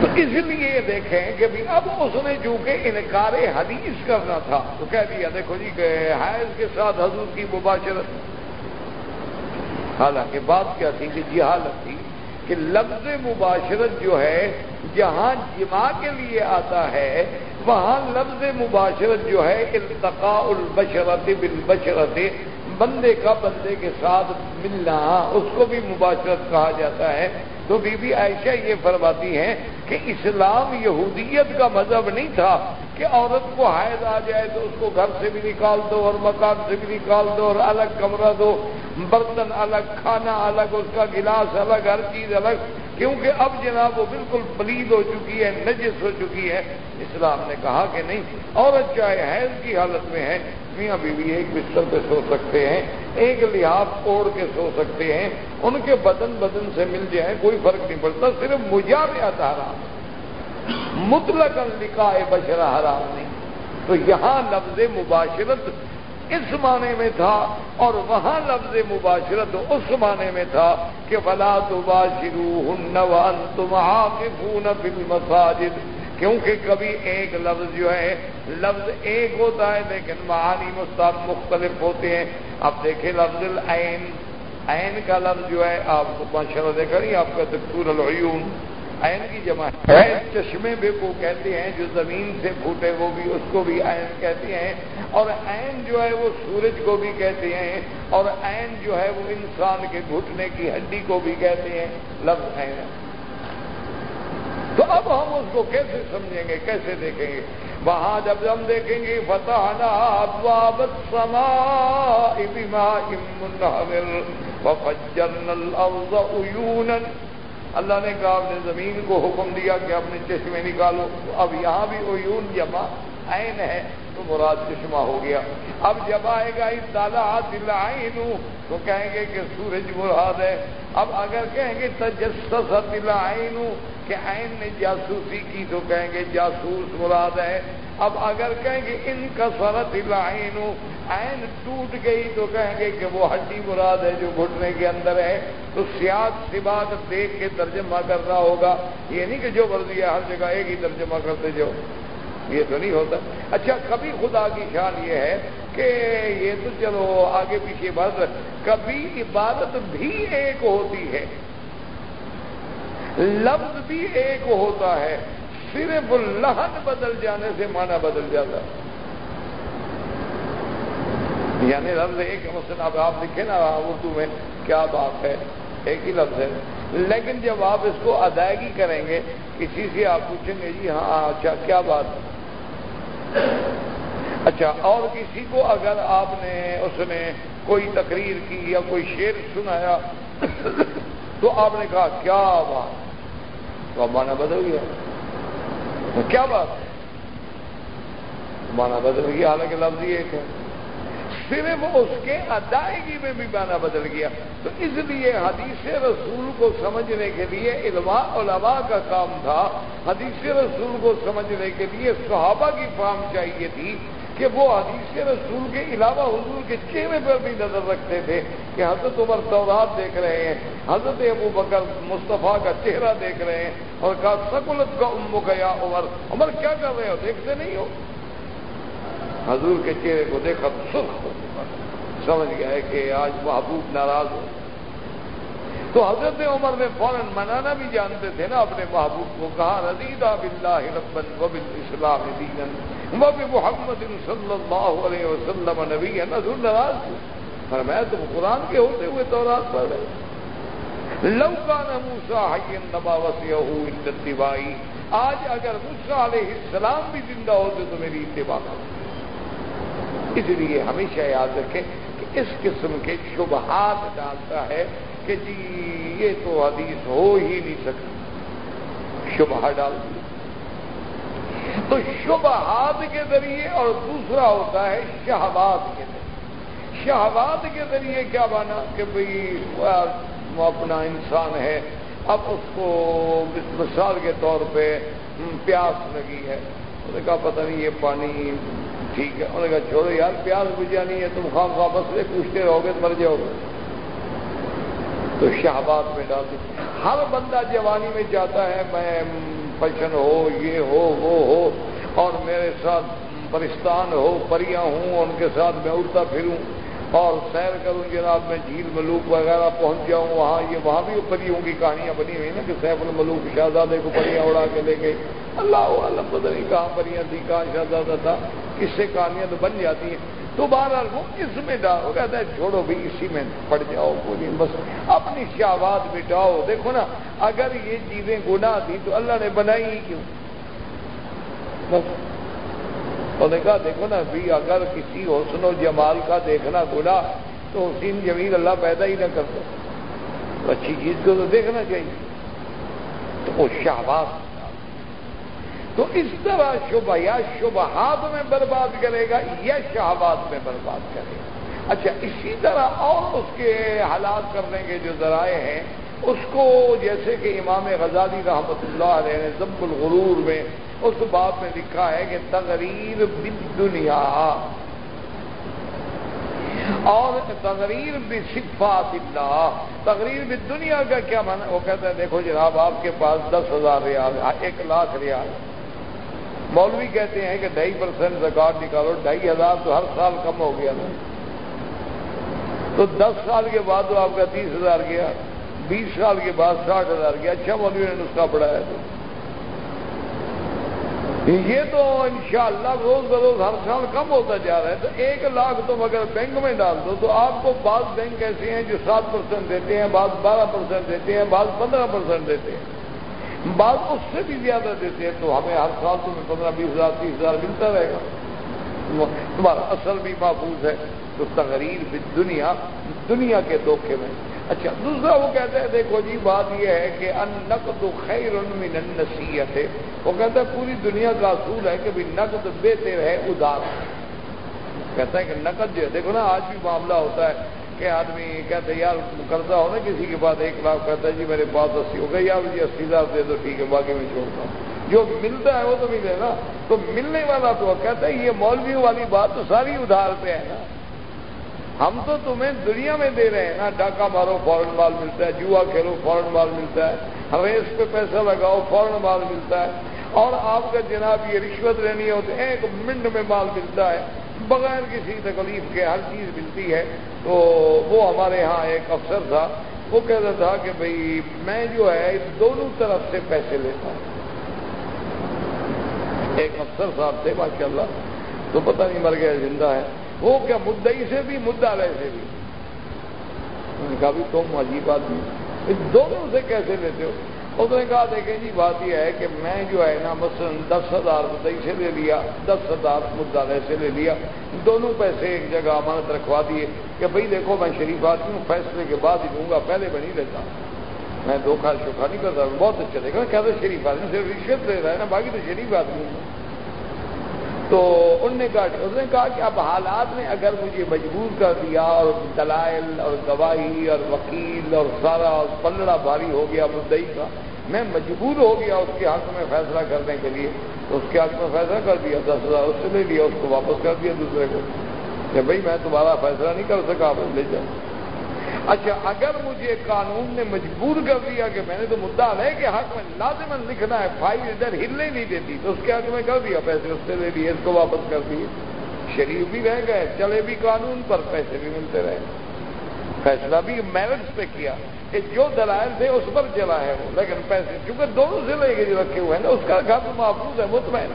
تو اس لیے دیکھیں کہ بھی اب اس نے چونکہ انکار حدیث کرنا تھا، تو کہہ دیا، دیکھو جی کہ حیض کے ساتھ حضور کی مباشرت۔ حالانکہ بات کیا تھی کہ جی حالت تھی کہ لفظ مباشرت جو ہے جہاں جمع کے لیے آتا ہے، وہاں لفظ مباشرت جو ہے، التقاء البشرت بالبشرت، بندے کا بندے کے ساتھ ملنا، اس کو بھی مباشرت کہا جاتا ہے۔ تو بی بی عائشہ یہ فرماتی ہیں کہ اسلام یہودیت کا مذہب نہیں تھا کہ عورت کو حائد آ جائے تو اس کو گھر سے بھی نکال دو اور مکان سے بھی نکال دو اور الگ کمرہ دو، برتن الگ، کھانا الگ، اس کا گلاس الگ، ہر چیز الگ، کیونکہ اب جناب وہ بالکل پلید ہو چکی ہے، نجس ہو چکی ہے۔ اسلام نے کہا کہ نہیں، عورت چاہے حیض کی حالت میں ہے میاں بیوی ایک بستر پہ سو سکتے ہیں، ایک لحاظ اوڑھ کے سو سکتے ہیں، ان کے بدن بدن سے مل جائیں کوئی فرق نہیں پڑتا، صرف مجاویات حرام۔ مطلق لکھا ہے بشرا حرام نہیں۔ تو یہاں لفظ مباشرت اس معنی میں تھا اور وہاں لفظ مباشرت اس معنی میں تھا کہ بلا تو باشرو ہن تم فل مساجد کیونکہ کبھی ایک لفظ جو ہے لفظ ایک ہوتا ہے لیکن معانی مستق مختلف ہوتے ہیں۔ اب دیکھیں لفظ العین۔ عین کا لفظ جو ہے آپ ماشاء اللہ دیکھا نہیں آپ کا دکتور العیون۔ عین کی جمع ہے۔ چشمے بھی کو کہتے ہیں جو زمین سے پھوٹے وہ بھی اس کو بھی عین کہتے ہیں۔ اور عین جو ہے وہ سورج کو بھی کہتے ہیں۔ اور عین جو ہے وہ انسان کے گھٹنے کی ہڈی کو بھی کہتے ہیں۔ لفظ عین۔ تو اب ہم اس کو کیسے سمجھیں گے، کیسے دیکھیں گے؟ وہاں جب ہم دیکھیں گے فتح سما اللہ نے کہا اپنے زمین کو حکم دیا کہ اپنے چشمے نکالو۔ اب یہاں بھی عیون جمع عین ہے، تو مراد چشمہ ہو گیا۔ اب جب آئے گا اس تالا دل آئین تو کہیں گے کہ سورج مراد ہے۔ اب اگر کہیں گے تجسس دل آئین کہ عین نے جاسوسی کی تو کہیں گے جاسوس مراد ہے۔ اب اگر کہیں گے ان کا سرت لائن عین ٹوٹ گئی تو کہیں گے کہ وہ ہڈی مراد ہے جو گھٹنے کے اندر ہے۔ تو سیاق سبات دیکھ کے ترجمہ کرنا ہوگا۔ یہ نہیں کہ جو مرضی ہے ہر جگہ ایک ہی ترجمہ کرتے جو یہ تو نہیں ہوتا۔ اچھا کبھی خدا کی شان یہ ہے کہ یہ تو چلو آگے پیچھے بات کبھی عبادت بھی ایک ہوتی ہے۔ لفظ بھی ایک ہوتا ہے، صرف لہن بدل جانے سے معنی بدل جاتا یعنی لفظ ایک مثلا اب آپ لکھے نا اردو میں کیا بات ہے، ایک ہی لفظ ہے۔ لیکن جب آپ اس کو ادائیگی کریں گے، کسی سے آپ پوچھیں گے جی ہاں اچھا کیا بات اچھا اور کسی کو اگر آپ نے، اس نے کوئی تقریر کی یا کوئی شعر سنایا، تو آپ نے کہا، کیا بات تو اب مانا بدل گیا۔ کیا بات؟ ہے مانا بدل گیا، حالانکہ لفظ ہی ایک ہے صرف اس کے ادائیگی میں بھی مانا بدل گیا۔ تو اس لیے حدیث رسول کو سمجھنے کے لیے علماء علماء کا کام تھا، حدیث رسول کو سمجھنے کے لیے صحابہ کی فام چاہیے تھی کہ وہ حدیث رسول کے علاوہ حضور کے چہرے پر بھی نظر رکھتے تھے کہ حضرت عمر تورات دیکھ رہے ہیں۔ حضرت ابو بکر مصطفیٰ کا چہرہ دیکھ رہے ہیں اور کہا، سکولت کا ام گیا، عمر۔ عمر کیا کر رہے ہو؟ دیکھتے نہیں ہو؟ حضور کے چہرے کو دیکھا تو سرخ ہو سمجھ گیا کہ آج محبوب ناراض ہو۔ تو حضرت عمر نے فوراً منانا بھی جانتے تھے نا اپنے محبوب کو، کہا، رضیدہ بلّہ ربن وبل اسلام دینن۔ وب محمد صلی اللہ علیہ وسلم نبی ہے۔ نظر ناراض پر میں تم قرآن کے ہوتے ہوئے تورات پڑھ رہے لوکا نموسا حین نبا وسی بائی آج اگر موسا علیہ السلام بھی زندہ ہوتے تو میری اتباع اس لیے ہمیشہ یاد رکھیں کہ اس قسم کے شبہات ڈالتا ہے کہ جی یہ تو حدیث ہو ہی نہیں سکتی۔ شبہ ڈال دی تو شبہات کے ذریعے اور دوسرا ہوتا ہے شہباد کے ذریعے۔ شہباد کے ذریعے کیا مانا کہ بھئی وہ اپنا انسان ہے، اب اس کو مثال کے طور پہ پیاس لگی ہے۔ انہوں نے کہا، پتہ نہیں، یہ پانی ٹھیک ہے۔ انہوں نے کہا، چھوڑو یار، پیاس بجا نہیں ہے، تم خواہ خواہ بس پوچھتے رہو گے مر جاؤ گے۔ تو شہباد میں ڈال دی۔ ہر بندہ جوانی میں جاتا ہے، میں پشن ہو، یہ ہو، وہ ہو، اور میرے ساتھ پرستان ہو، پریاں ہوں ان کے ساتھ میں اڑتا پھروں۔ اور سیر کروں جی، جناب میں جھیل، ملوک وغیرہ پہنچ جاؤں، وہاں یہ، وہاں بھی پریوں کی کہانیاں بنی ہوئی نا، کہ سیف الملوک شہزادے کو پریاں اڑا کے لے گئے۔ اللہ عالم پتہ نہیں کہاں پریاں تھی کہاں شہزادہ تھا، اس سے کہانیاں تو بن جاتی ہیں۔ تو بہرحال وہ اس میں ڈالو کہتا ہے، چھوڑو بھی اسی میں پڑ جاؤ، کوئی بس اپنی شہباد مٹاؤ۔ دیکھو نا، اگر یہ چیزیں گناہ تھی تو اللہ نے بنائی ہی کیوں؟ بس۔ تو نے کہا، دیکھو نا، بھی اگر کسی حسن و جمال کا دیکھنا گناہ، تو حسین جمیل اللہ پیدا ہی نہ کرتا تو اچھی چیز کو تو دیکھنا چاہیے۔ تو وہ شہباد تو اس طرح شبہ یا شبہات میں برباد کرے گا، یا شہباد میں برباد کرے گا۔ اچھا اسی طرح اور اس کے حالات کرنے کے جو ذرائع ہیں اس کو جیسے کہ امام غزالی رحمت اللہ علیہ نے ضب الغرور میں اس بات میں لکھا ہے کہ تقریر دنیا اور تقریر بھی صفات اللہ۔ تقریر بھی دنیا کا کیا مانا وہ کہتا ہے، دیکھو جناب، آپ کے پاس دس ہزار ریال، ایک لاکھ ریال۔ مولوی کہتے ہیں کہ ڈھائی پرسینٹ ریکارڈ نکالو، ڈھائی ہزار تو ہر سال کم ہو گیا نا۔ تو دس سال کے بعد تو آپ کا تیس ہزار گیا۔ بیس سال کے بعد ساٹھ ہزار گیا اچھا مولوی نے نسخہ پڑھایا تو۔ یہ تو انشاءاللہ روز بروز ہر سال کم ہوتا جا رہا ہے۔ تو ایک لاکھ تم اگر بینک میں ڈال دو، تو آپ کو بعض بینک ایسے ہیں جو سات پرسینٹ دیتے ہیں، بعض بارہ پرسینٹ دیتے ہیں، بعض پندرہ پرسینٹ دیتے ہیں۔ بعض اس سے بھی زیادہ دیتے ہیں، تو ہمیں ہر سال تمہیں پندرہ، بیس ہزار، تیس ہزار ملتا رہے گا۔ تمہارا اصل بھی محفوظ ہے۔ تو تقریر بھی دنیا دنیا کے دھوکے میں۔ اچھا دوسرا وہ کہتے ہیں دیکھو جی بات یہ ہے کہ ان نقد خیر من النصیحت۔ ہے وہ کہتا ہے، پوری دنیا کا اصول ہے کہ بھی نقد بہتر ہے ادار۔ کہتا ہے کہ نقد جو ہے، دیکھو نا، آج بھی معاملہ ہوتا ہے کہ آدمی کہتے یار قرضہ ہونا کسی کے پاس، ایک لاکھ، کہتا ہے جی میرے پاس اسی ہو گئی یار مجھے اسی ہزار دے دو، ٹھیک ہے، باقی میں چھوڑتا ہوں۔ جو ملتا ہے، وہ تو ملے نا۔ تو ملنے والا تو کہتا ہے، یہ مولویوں والی بات تو ساری ادھار پہ ہے نا۔ ہم تو تمہیں دنیا میں دے رہے ہیں نا، ڈاکہ مارو فورن مال ملتا ہے، جوا کھیلو فورن مال ملتا ہے، ریس پہ پیسہ لگاؤ فورن مال ملتا ہے۔ اور آپ کا جناب یہ رشوت لینی ہو تو ایک منٹ میں مال ملتا ہے۔ بغیر کسی تکلیف کے ہر چیز ملتی ہے۔ تو وہ ہمارے ہاں ایک افسر تھا، وہ کہتا تھا کہ بھئی میں جو ہے دونوں طرف سے پیسے لیتا ہوں۔ ایک افسر صاحب تھے ماشاء اللہ تو پتہ نہیں مر گیا، زندہ ہے۔ وہ کیا مدئی سے بھی، مدعا رہے سے بھی۔ انہوں نے کہا بھی تم عجیب آدمی دونوں سے کیسے لیتے ہو؟ اس نے کہا دیکھیں جی بات یہ ہے کہ میں جو ہے نا، مثلاً دس ہزار مدئی سے لے لیا، دس ہزار مدعا سے لے لیا۔ دونوں پیسے ایک جگہ امانت رکھوا دیے کہ بھئی دیکھو، میں شریف آدمی ہوں، فیصلے کے بعد ہی دوں گا، پہلے میں نہیں لیتا۔ میں دھوکھا شوکھا نہیں کرتا بہت اچھا دیکھا کہتے شریف آدمی صرف رشوت لے رہا ہے نا، باقی تو شریف آدمی ہوں۔ تو ان نے کہا اس نے کہا کہ اب حالات نے اگر مجھے مجبور کر دیا اور دلائل اور گواہی اور وکیل اور سارا پلڑا بھاری ہو گیا مدئی کا، میں مجبور ہو گیا اس کے حق میں فیصلہ کرنے کے لیے۔ تو اس کے حق میں فیصلہ کر دیا، دس ہزار اس سے لے لیا، اس کو واپس کر دیا دوسرے کو۔ کہ بھائی میں تمہارا فیصلہ نہیں کر سکا، آپ لے جاؤ۔ اچھا اگر مجھے قانون نے مجبور کر دیا کہ میں نے تو مدعا ہے کہ حق میں لازمن لکھنا ہے فائل ادھر ہلنے نہیں دیتی، تو اس کے حق میں کر دیا پیسے، اس سے لے لیے، اس کو واپس کر دیے۔ شریف بھی رہ گئے، چلے بھی قانون پر، پیسے بھی ملتے رہے۔ فیصلہ بھی میرٹس پہ کیا کہ جو دلائل تھے اس پر چلا ہے وہ، لیکن پیسے چونکہ دونوں سے لے کے جو رکھے ہوئے ہیں نا، اس کا گھر محفوظ ہے، مطمئن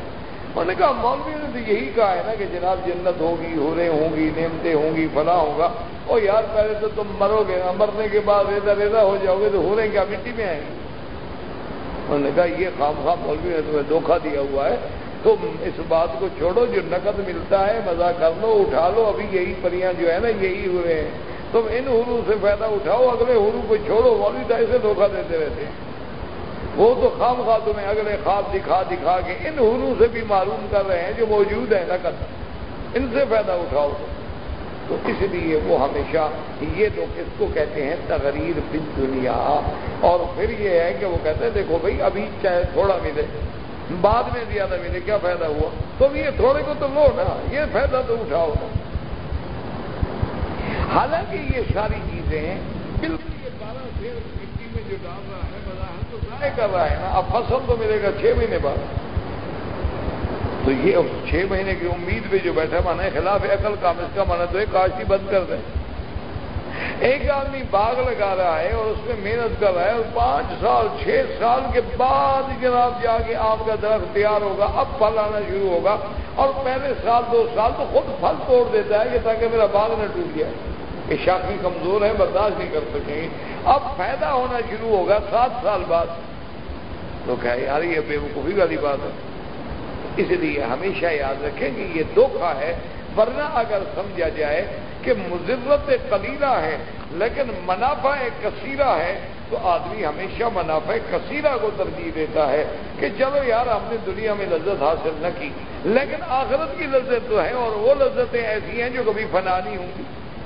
انہوں نے کہا، مولوی نے تو یہی کہا ہے نا کہ جناب جنت ہوگی ہورے ہوں گی، نعمتیں ہوں گی، فلاں ہوگا او یار، پہلے تو تم مرو گے نا مرنے کے بعد ریزا ریزا ہو جاؤ گے تو ہو رہے کیا مٹی میں آئیں گے انہوں نے کہا، یہ خام خام مولوی نے تمہیں دھوکھا دیا ہوا ہے۔ تم اس بات کو چھوڑو، جو نقد ملتا ہے مزہ کر لو، اٹھا لو۔ ابھی یہی پریاں جو ہے نا، یہی ہوئے ہیں۔ تم ان حرو سے فائدہ اٹھاؤ، اگلے حرو کو چھوڑو۔ مولوی تو ایسے دھوکھا دیتے رہتے ہیں۔ وہ تو خام خواہ تمہیں اگلے خواب دکھا دکھا کے ان حرو سے بھی معلوم کر رہے ہیں جو موجود ہیں نقد ان سے فائدہ اٹھاؤ تو اس لیے وہ ہمیشہ یہ تو کس کو کہتے ہیں تغریر بن دنیا اور پھر یہ ہے کہ وہ کہتے ہیں، دیکھو بھائی، ابھی چاہے تھوڑا ملے بعد میں زیادہ ملے کیا فائدہ ہوا؟ تو یہ تھوڑے کو تو لو نا، یہ فائدہ تو اٹھاؤ۔ نا حالانکہ یہ ساری چیزیں بالکل یہ بارہ شیر مٹی میں جو ڈال رہا ہے بظاہر تو ضائع کر رہا ہے نا، اب فصل تو ملے گا چھ مہینے بعد۔ تو یہ چھ مہینے کی امید پہ جو بیٹھا مانا ہے خلاف عقل کام اس کا مانا تو ہے کاشتی بند کر دیں۔ ایک آدمی باغ لگا رہا ہے اور اس میں محنت کر رہا ہے، اور پانچ سال، چھ سال کے بعد جناب جا کے آم کا درخت تیار ہوگا، اب پھل آنا شروع ہوگا۔ اور پہلے سال، دو سال تو خود پھل توڑ دیتا ہے کہ تاکہ میرا باغ نہ ٹوٹ جائے۔ کہ شاخی کمزور ہے برداشت نہیں کر سکیں۔ گے اب فائدہ ہونا شروع ہوگا، سات سال بعد۔ تو کیا یار یہ بے وقوفی والی بات ہے۔ اس لیے ہمیشہ یاد رکھیں کہ یہ دھوکھا ہے، ورنہ اگر سمجھا جائے کہ مضرت قلیلہ ہے، لیکن منافع کثیرہ ہے، تو آدمی ہمیشہ منافع کثیرہ کو ترجیح دیتا ہے کہ چلو یار، ہم نے دنیا میں لذت حاصل نہ کی، لیکن آخرت کی لذت تو ہے اور وہ لذتیں ایسی ہیں جو کبھی فنا نہیں ہوں گی۔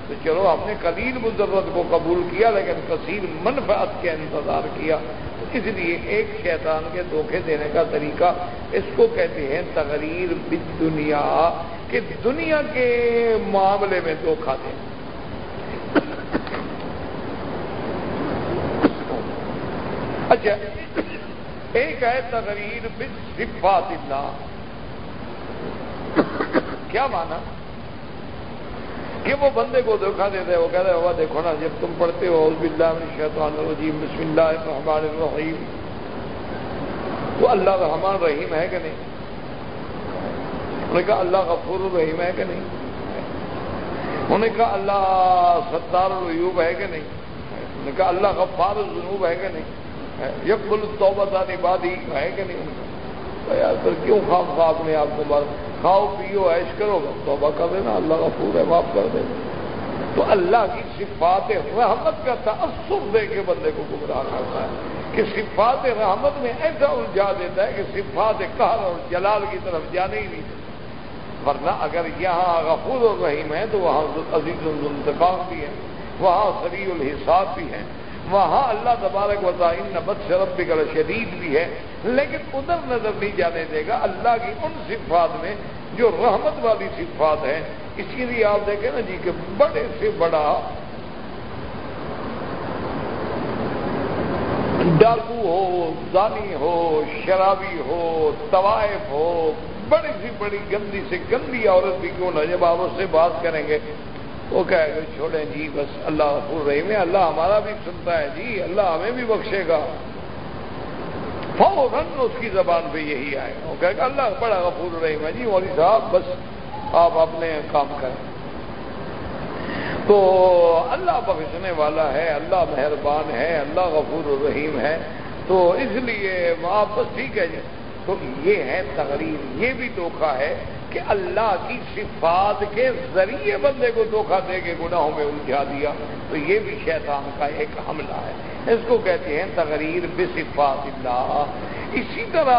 تو چلو، ہم نے قلیل مضرت کو قبول کیا، لیکن کثیر منفعت کے انتظار کیا۔ اس لیے ایک شیطان کے دھوکے دینے کا طریقہ اس کو کہتے ہیں تقریر بد دنیا کہ دنیا کے معاملے میں دھوکھا دیں اچھا ایک ہے تقریر بد صفات اللہ۔ کیا مانا کہ وہ بندے کو دھوکھا دیتے ہیں وہ کہتے ہیں، ہوا دیکھو نا، جب تم پڑھتے ہو عزب اللہ من الشیطان الرجیم، بسم اللہ الرحمن الرحیم۔ تو اللہ رحمان رحیم ہے کہ نہیں؟ انہوں نے کہا، اللہ غفور الرحیم ہے کہ نہیں؟ انہوں نے کہا، اللہ ستار العیوب ہے کہ نہیں؟ انہوں نے کہا، اللہ غفار الجنوب ہے کہ نہیں؟ یقبل التوبہ عبادی ہے کہ نہیں؟ یار پھر کیوں خواب خواب میں آپ کو بات کھاؤ، پیو ایش کرو؟ توبہ کر دینا، اللہ کا پورا معاف کر دے تو اللہ کی صفات رحمت کا تأثر دے کے بندے کو گمراہ کرتا ہے کہ صفات رحمت میں ایسا الجھا دیتا ہے کہ صفات قہر اور جلال کی طرف جانے ہی نہیں ورنہ اگر یہاں غفور الرحیم ہے تو وہاں عزیز الانتقام بھی ہے، وہاں سری الحساب بھی ہے۔ وہاں اللہ تبارک وطن نبت شرب بھی شدید بھی ہے، لیکن ادھر نظر نہیں جانے دے گا، اللہ کی ان صفات میں جو رحمت والی صفات ہیں اسی لیے آپ دیکھیں نا جی کہ بڑے سے بڑا ڈاکو ہو، زانی ہو، شرابی ہو، طوائف ہو، بڑی سی بڑی گندی سے گندی عورت بھی کیوں نہ جب آپ اس سے بات کریں گے وہ کہے گا چھوڑیں جی بس اللہ غفور رحیم ہے، اللہ ہمارا بھی سنتا ہے جی اللہ ہمیں بھی بخشے گا۔ فوراً اس کی زبان پہ یہی آئے۔ وہ کہے گا اللہ بڑا غفور رحیم ہے جی مولوی صاحب، بس آپ اپنے کام کریں۔ تو اللہ بخشنے والا ہے، اللہ مہربان ہے، اللہ غفور الرحیم ہے۔ تو اس لیے آپ بس ٹھیک ہے جی۔ تو یہ ہے تقریر، یہ بھی دھوکھا ہے۔ کہ اللہ کی صفات کے ذریعے بندے کو دھوکھا دے کے گناہوں میں الجھا دیا، تو یہ بھی شیطان کا ایک حملہ ہے۔ اس کو کہتے ہیں تقریر بصفات اللہ۔ اسی طرح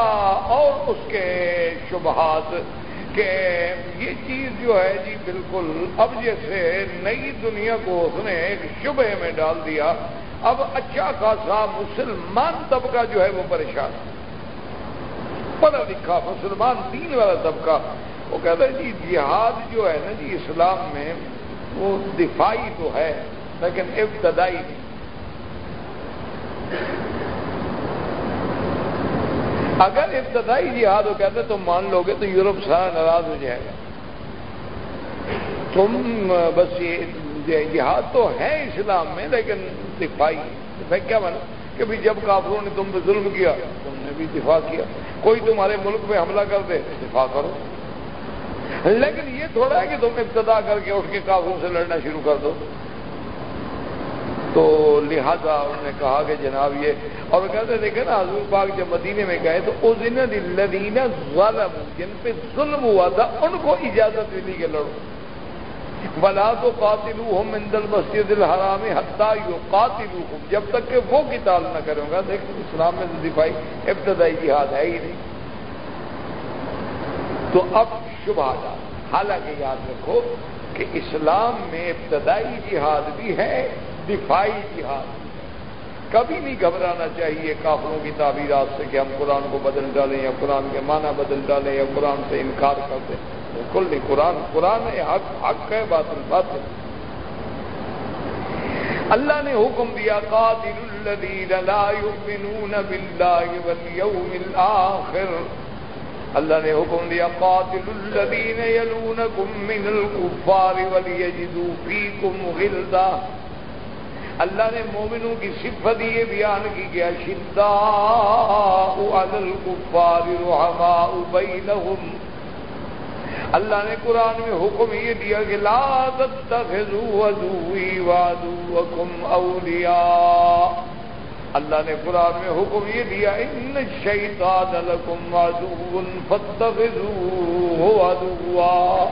اور اس کے شبہات کہ یہ چیز جو ہے جی بالکل اب جیسے نئی دنیا کو اس نے ایک شبہ میں ڈال دیا، اب اچھا خاصا مسلمان طبقہ جو ہے وہ پریشان۔ پڑھا لکھا مسلمان دین والا طبقہ۔ وہ کہتا ہے جی جہاد جو ہے نا جی اسلام میں وہ دفاعی تو ہے، لیکن ابتدائی نہیں۔ اگر ابتدائی جہاد وہ کہتے تو مان لو گے تو یورپ سارا ناراض ہو جائے گا۔ تم، بس یہ جہاد تو ہے اسلام میں، لیکن دفاعی دفاعی کیا بنا کہ بھی جب کافروں نے تم پہ ظلم کیا، تم نے بھی دفاع کیا۔ کوئی تمہارے ملک پہ حملہ کر دے، دفاع کرو۔ لیکن یہ تھوڑا ہے کہ تم ابتدا کر کے اٹھ کے کافروں سے لڑنا شروع کر دو۔ تو لہذا انہوں نے کہا کہ جناب یہ اور کہتے دیکھے نا، حضور پاک جب مدینے میں گئے تو اس دن لدینہ ظلم جن پہ ظلم ہوا تھا، ان کو اجازت ملی کہ لڑو۔ بلا تو قاتل ہوں مندل مسجد الحرام حتیٰ یو قاتل جب تک کہ وہ کتاب نہ کروں گا دیکھ، اسلام میں تو دفاعی، ابتدائی جہاد ہے ہی نہیں۔ تو اب شبہ حالانکہ یاد رکھو کہ اسلام میں ابتدائی جہاد بھی ہے، دفاعی جہاد بھی کبھی نہیں گھبرانا چاہیے کافروں کی تعبیرات سے کہ ہم قرآن کو بدل ڈالیں یا قرآن کے معنی بدل ڈالیں یا قرآن سے انکار کر دیں۔ بالکل نہیں، قرآن قرآن ہے، حق حق ہے باطل باطل اللہ نے حکم دیا قاتل الذین لا یؤمنون باللہ والیوم الاخر اللہ نے حکم دیا قاتل الذین یلونکم من الکفار ولیجدوا فیکم غلظہ اللہ نے مومنوں کی صفت یہ بیان کی گیا شدہ الکفار رحماء بینہم۔ اللہ نے قرآن میں حکم یہ دیا کہ لا تتخذوا عدوی وعدوکم اولیاء۔ اللہ نے قرآن میں حکم یہ دیا، ان الشیطان لکم عدو فاتخذوه عدوا.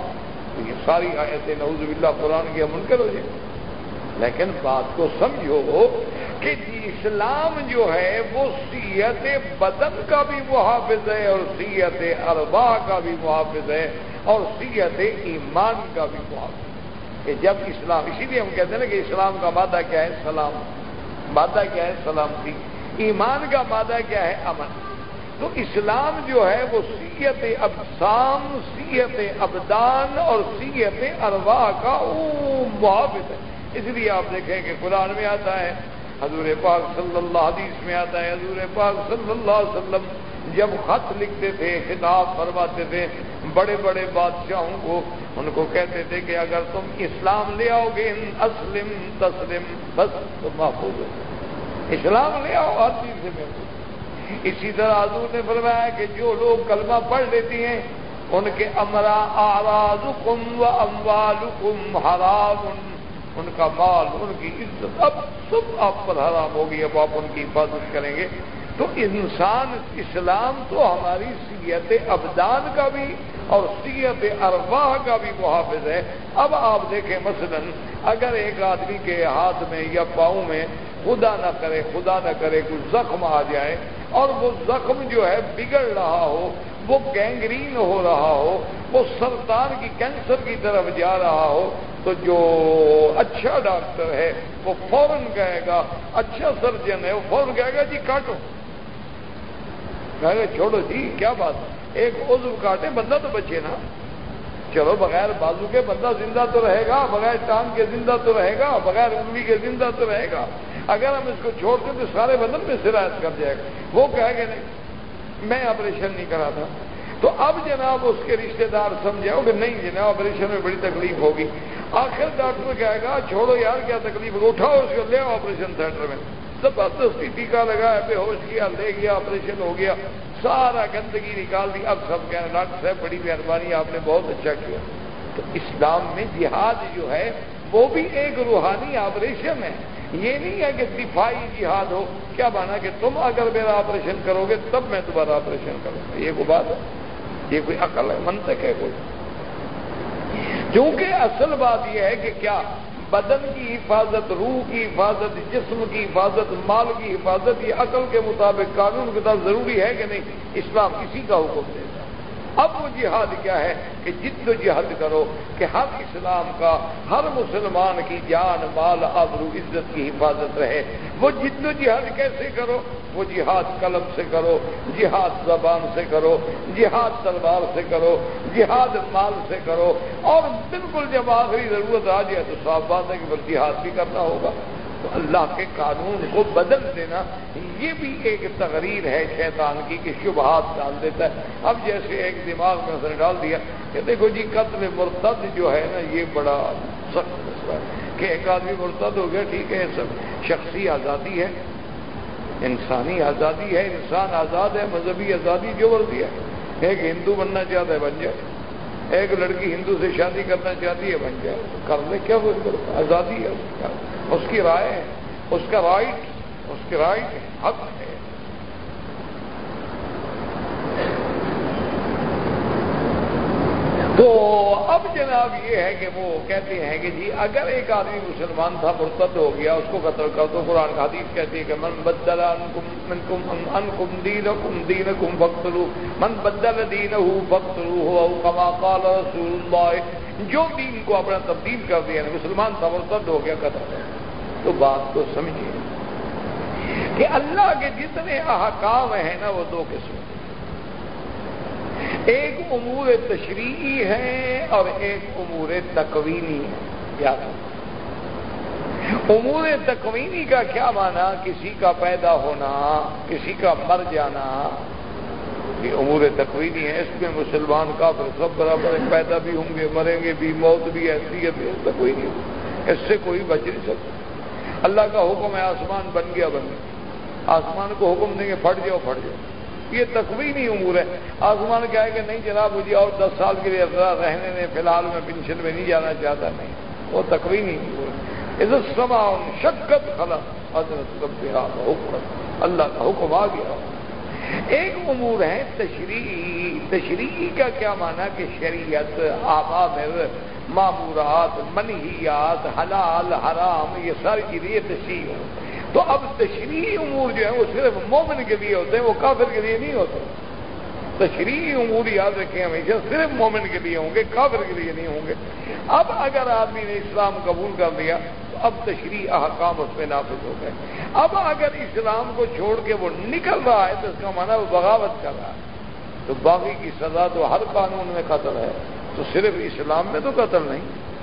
یہ ساری آیتیں نعوذ باللہ قرآن کی منکر ہو جائیں۔ لیکن بات کو سمجھو کہ جی اسلام جو ہے، وہ سیت بدن کا بھی محافظ ہے اور سیت اربا کا بھی محافظ ہے اور سیت ایمان کا بھی محافظ کہ جب اسلام، اسی لیے ہم کہتے ہیں نا کہ اسلام کا مادہ کیا ہے؟ سلام۔ مادہ کیا ہے؟ سلامتی۔ ایمان کا مادہ کیا ہے؟ امن۔ تو اسلام جو ہے، وہ سیت ابسام، سیت ابدان اور سیت ارواح کا محافظ ہے۔ اس لیے آپ دیکھیں کہ قرآن میں آتا ہے، حضور پاک صلی اللہ حدیث میں آتا ہے حضور پاک صلی اللہ علیہ وسلم جب خط لکھتے تھے، خطاب فرماتے تھے، بڑے بڑے بادشاہوں کو، ان کو کہتے تھے کہ اگر تم اسلام لے آؤ گے اسلم تسلم، بس تو محفوظ ہو۔ اسلام لے آؤ، ہر چیز سے محفوظ۔ اسی طرح حضور نے فرمایا کہ جو لوگ کلمہ پڑھ لیتی ہیں، ان کے امرا آراز کم و اموال حرام ان کا مال، ان کی عزت اب سب آپ پر حرام ہوگی اب آپ ان کی حفاظت کریں گے۔ تو انسان اسلام تو ہماری سیت ابدان کا بھی اور سیت ارواح کا بھی محافظ ہے۔ اب آپ دیکھیں مثلا اگر ایک آدمی کے ہاتھ میں یا پاؤں میں خدا نہ کرے، خدا نہ کرے کچھ زخم آ جائے اور وہ زخم جو ہے بگڑ رہا ہو، وہ گینگرین ہو رہا ہو، وہ سرطان کی کینسر کی طرف جا رہا ہو، تو جو اچھا ڈاکٹر ہے وہ فوراً کہے گا اچھا سرجن ہے، وہ فوراً کہے گا جی کاٹو۔ کہے گا چھوڑو جی کیا بات ایک عضو کاٹے، بندہ تو بچے نا۔ چلو، بغیر بازو کے بندہ زندہ تو رہے گا، بغیر ٹانگ کے زندہ تو رہے گا، بغیر انگلی کے زندہ تو رہے گا۔ اگر ہم اس کو چھوڑ دیں تو سارے بدن میں سرایت کر جائے گا وہ کہے گا نہیں، میں آپریشن نہیں کرا تھا۔ تو اب جناب اس کے رشتہ دار سمجھے کہ نہیں جناب آپریشن میں بڑی تکلیف ہوگی۔ آخر ڈاکٹر کہے گا، چھوڑو یار، کیا تکلیف اٹھاؤ اس کو، لے آؤ آپریشن سینٹر میں۔ زبردستی ٹیکا لگایا، بے ہوش کیا، لے گیا آپریشن ہو گیا، سارا گندگی نکال دی۔ اب سب کہنا ڈاکٹر صاحب، بڑی مہربانی، آپ نے بہت اچھا کیا۔ تو اسلام میں جہاد جو ہے، وہ بھی ایک روحانی آپریشن ہے۔ یہ نہیں ہے کہ دفاعی جہاد ہو۔ کیا مانا کہ تم اگر میرا آپریشن کرو گے، تب میں تمہارا آپریشن کروں گا۔ یہ کوئی بات ہے؟ یہ کوئی عقل ہے، منطق ہے کوئی؟ کیونکہ اصل بات یہ ہے کہ کیا بدن کی حفاظت، روح کی حفاظت، جسم کی حفاظت، مال کی حفاظت، یہ عقل کے مطابق قانون کے ساتھ ضروری ہے کہ نہیں؟ اسلام کسی کا حکم دے۔ اب وہ جہاد کیا ہے کہ جد جہد کرو کہ ہر اسلام کا، ہر مسلمان کی جان، مال آبرو عزت کی حفاظت رہے۔ وہ جد جہاد کیسے کرو؟ وہ جہاد قلم سے کرو، جہاد زبان سے کرو، جہاد تلوار سے کرو، جہاد مال سے کرو۔ اور بالکل جب آخری ضرورت آ جائے تو صاف بات ہے کہ پھر جہاد بھی کرنا ہوگا۔ تو اللہ کے قانون کو بدل دینا، یہ بھی ایک تقریر ہے شیطان کی کہ شبہات ڈال دیتا ہے۔ اب جیسے ایک دماغ میں اسے ڈال دیا کہ دیکھو جی قتل مرتد جو ہے نا، یہ بڑا سخت مسئلہ ہے کہ ایک آدمی مرتد ہو گیا، ٹھیک ہے، سب شخصی آزادی ہے، انسانی آزادی ہے، انسان آزاد ہے، مذہبی آزادی جو ورزی ہے۔ ایک ہندو بننا چاہتا ہے، بن جائے۔ ایک لڑکی ہندو سے شادی کرنا چاہتی ہے، بن جائے۔ کر لے، کیا وہ آزادی ہے؟ اس کی رائے ہے۔ اس کا رائٹ اس کی رائٹ حق ہے تو اب جناب یہ ہے کہ وہ کہتے ہیں کہ جی اگر ایک آدمی مسلمان تھا، مرتد ہو گیا، اس کو قتل کر دو۔ قرآن کا حدیث کہتی ہے کہ من بدل ان کم دین کم دین کم من بدل دین ہو بختلو ہو کما قال رسول اللہ جو دین کو اپنا تبدیل کر دیا یعنی مسلمان تھا، مرتد ہو گیا، قتل تو بات کو سمجھیے کہ اللہ کے جتنے احکام ہیں نا، وہ دو قسم ایک امور تشریعی ہے اور ایک امور تکوینی ہے۔ یاد امور تکوینی کا کیا مانا کسی کا پیدا ہونا، کسی کا مر جانا۔ یہ امور تکوینی ہے۔ اس میں مسلمان کا سب برابر پیدا بھی ہوں گے، مریں گے بھی، موت بھی ایسی ہے کوئی نہیں اس سے کوئی بچ نہیں سکتا۔ اللہ کا حکم ہے، آسمان بن گیا بن گیا۔ آسمان کو حکم دیں گے، پھٹ جاؤ پھٹ جاؤ۔ یہ تکوینی امور ہے۔ آسمان کیا ہے کہ نہیں جناب، مجھے اور دس سال کے لیے رہنے میں فی الحال میں پینشن میں نہیں جانا چاہتا، نہیں۔ وہ تکوینی امور ہے۔ عزت سما شکت خلط حضرت حکم۔ اللہ کا حکم آ گیا۔ ایک امور ہے تشریح تشریحی کا کیا مانا کہ شریعت آبامر معمورات منحیات حلال، حرام، یہ ساری چیزیں تشریح ہو تو اب تشریحی امور جو ہیں وہ صرف مومن کے لیے ہوتے ہیں، وہ کافر کے لیے نہیں ہوتے۔ تشریحی امور یاد رکھیں ہمیشہ، صرف مومن کے لیے ہوں گے، کافر کے لیے نہیں ہوں گے۔ اب اگر آدمی نے اسلام قبول کر لیا، تو اب تشریح احکام اس میں نافذ ہو گئے۔ اب اگر اسلام کو چھوڑ کے وہ نکل رہا ہے، تو اس کا مانا وہ بغاوت کر رہا ہے۔ تو باقی کی سزا تو ہر قانون میں قتل ہے۔ تو صرف اسلام میں تو قتل نہیں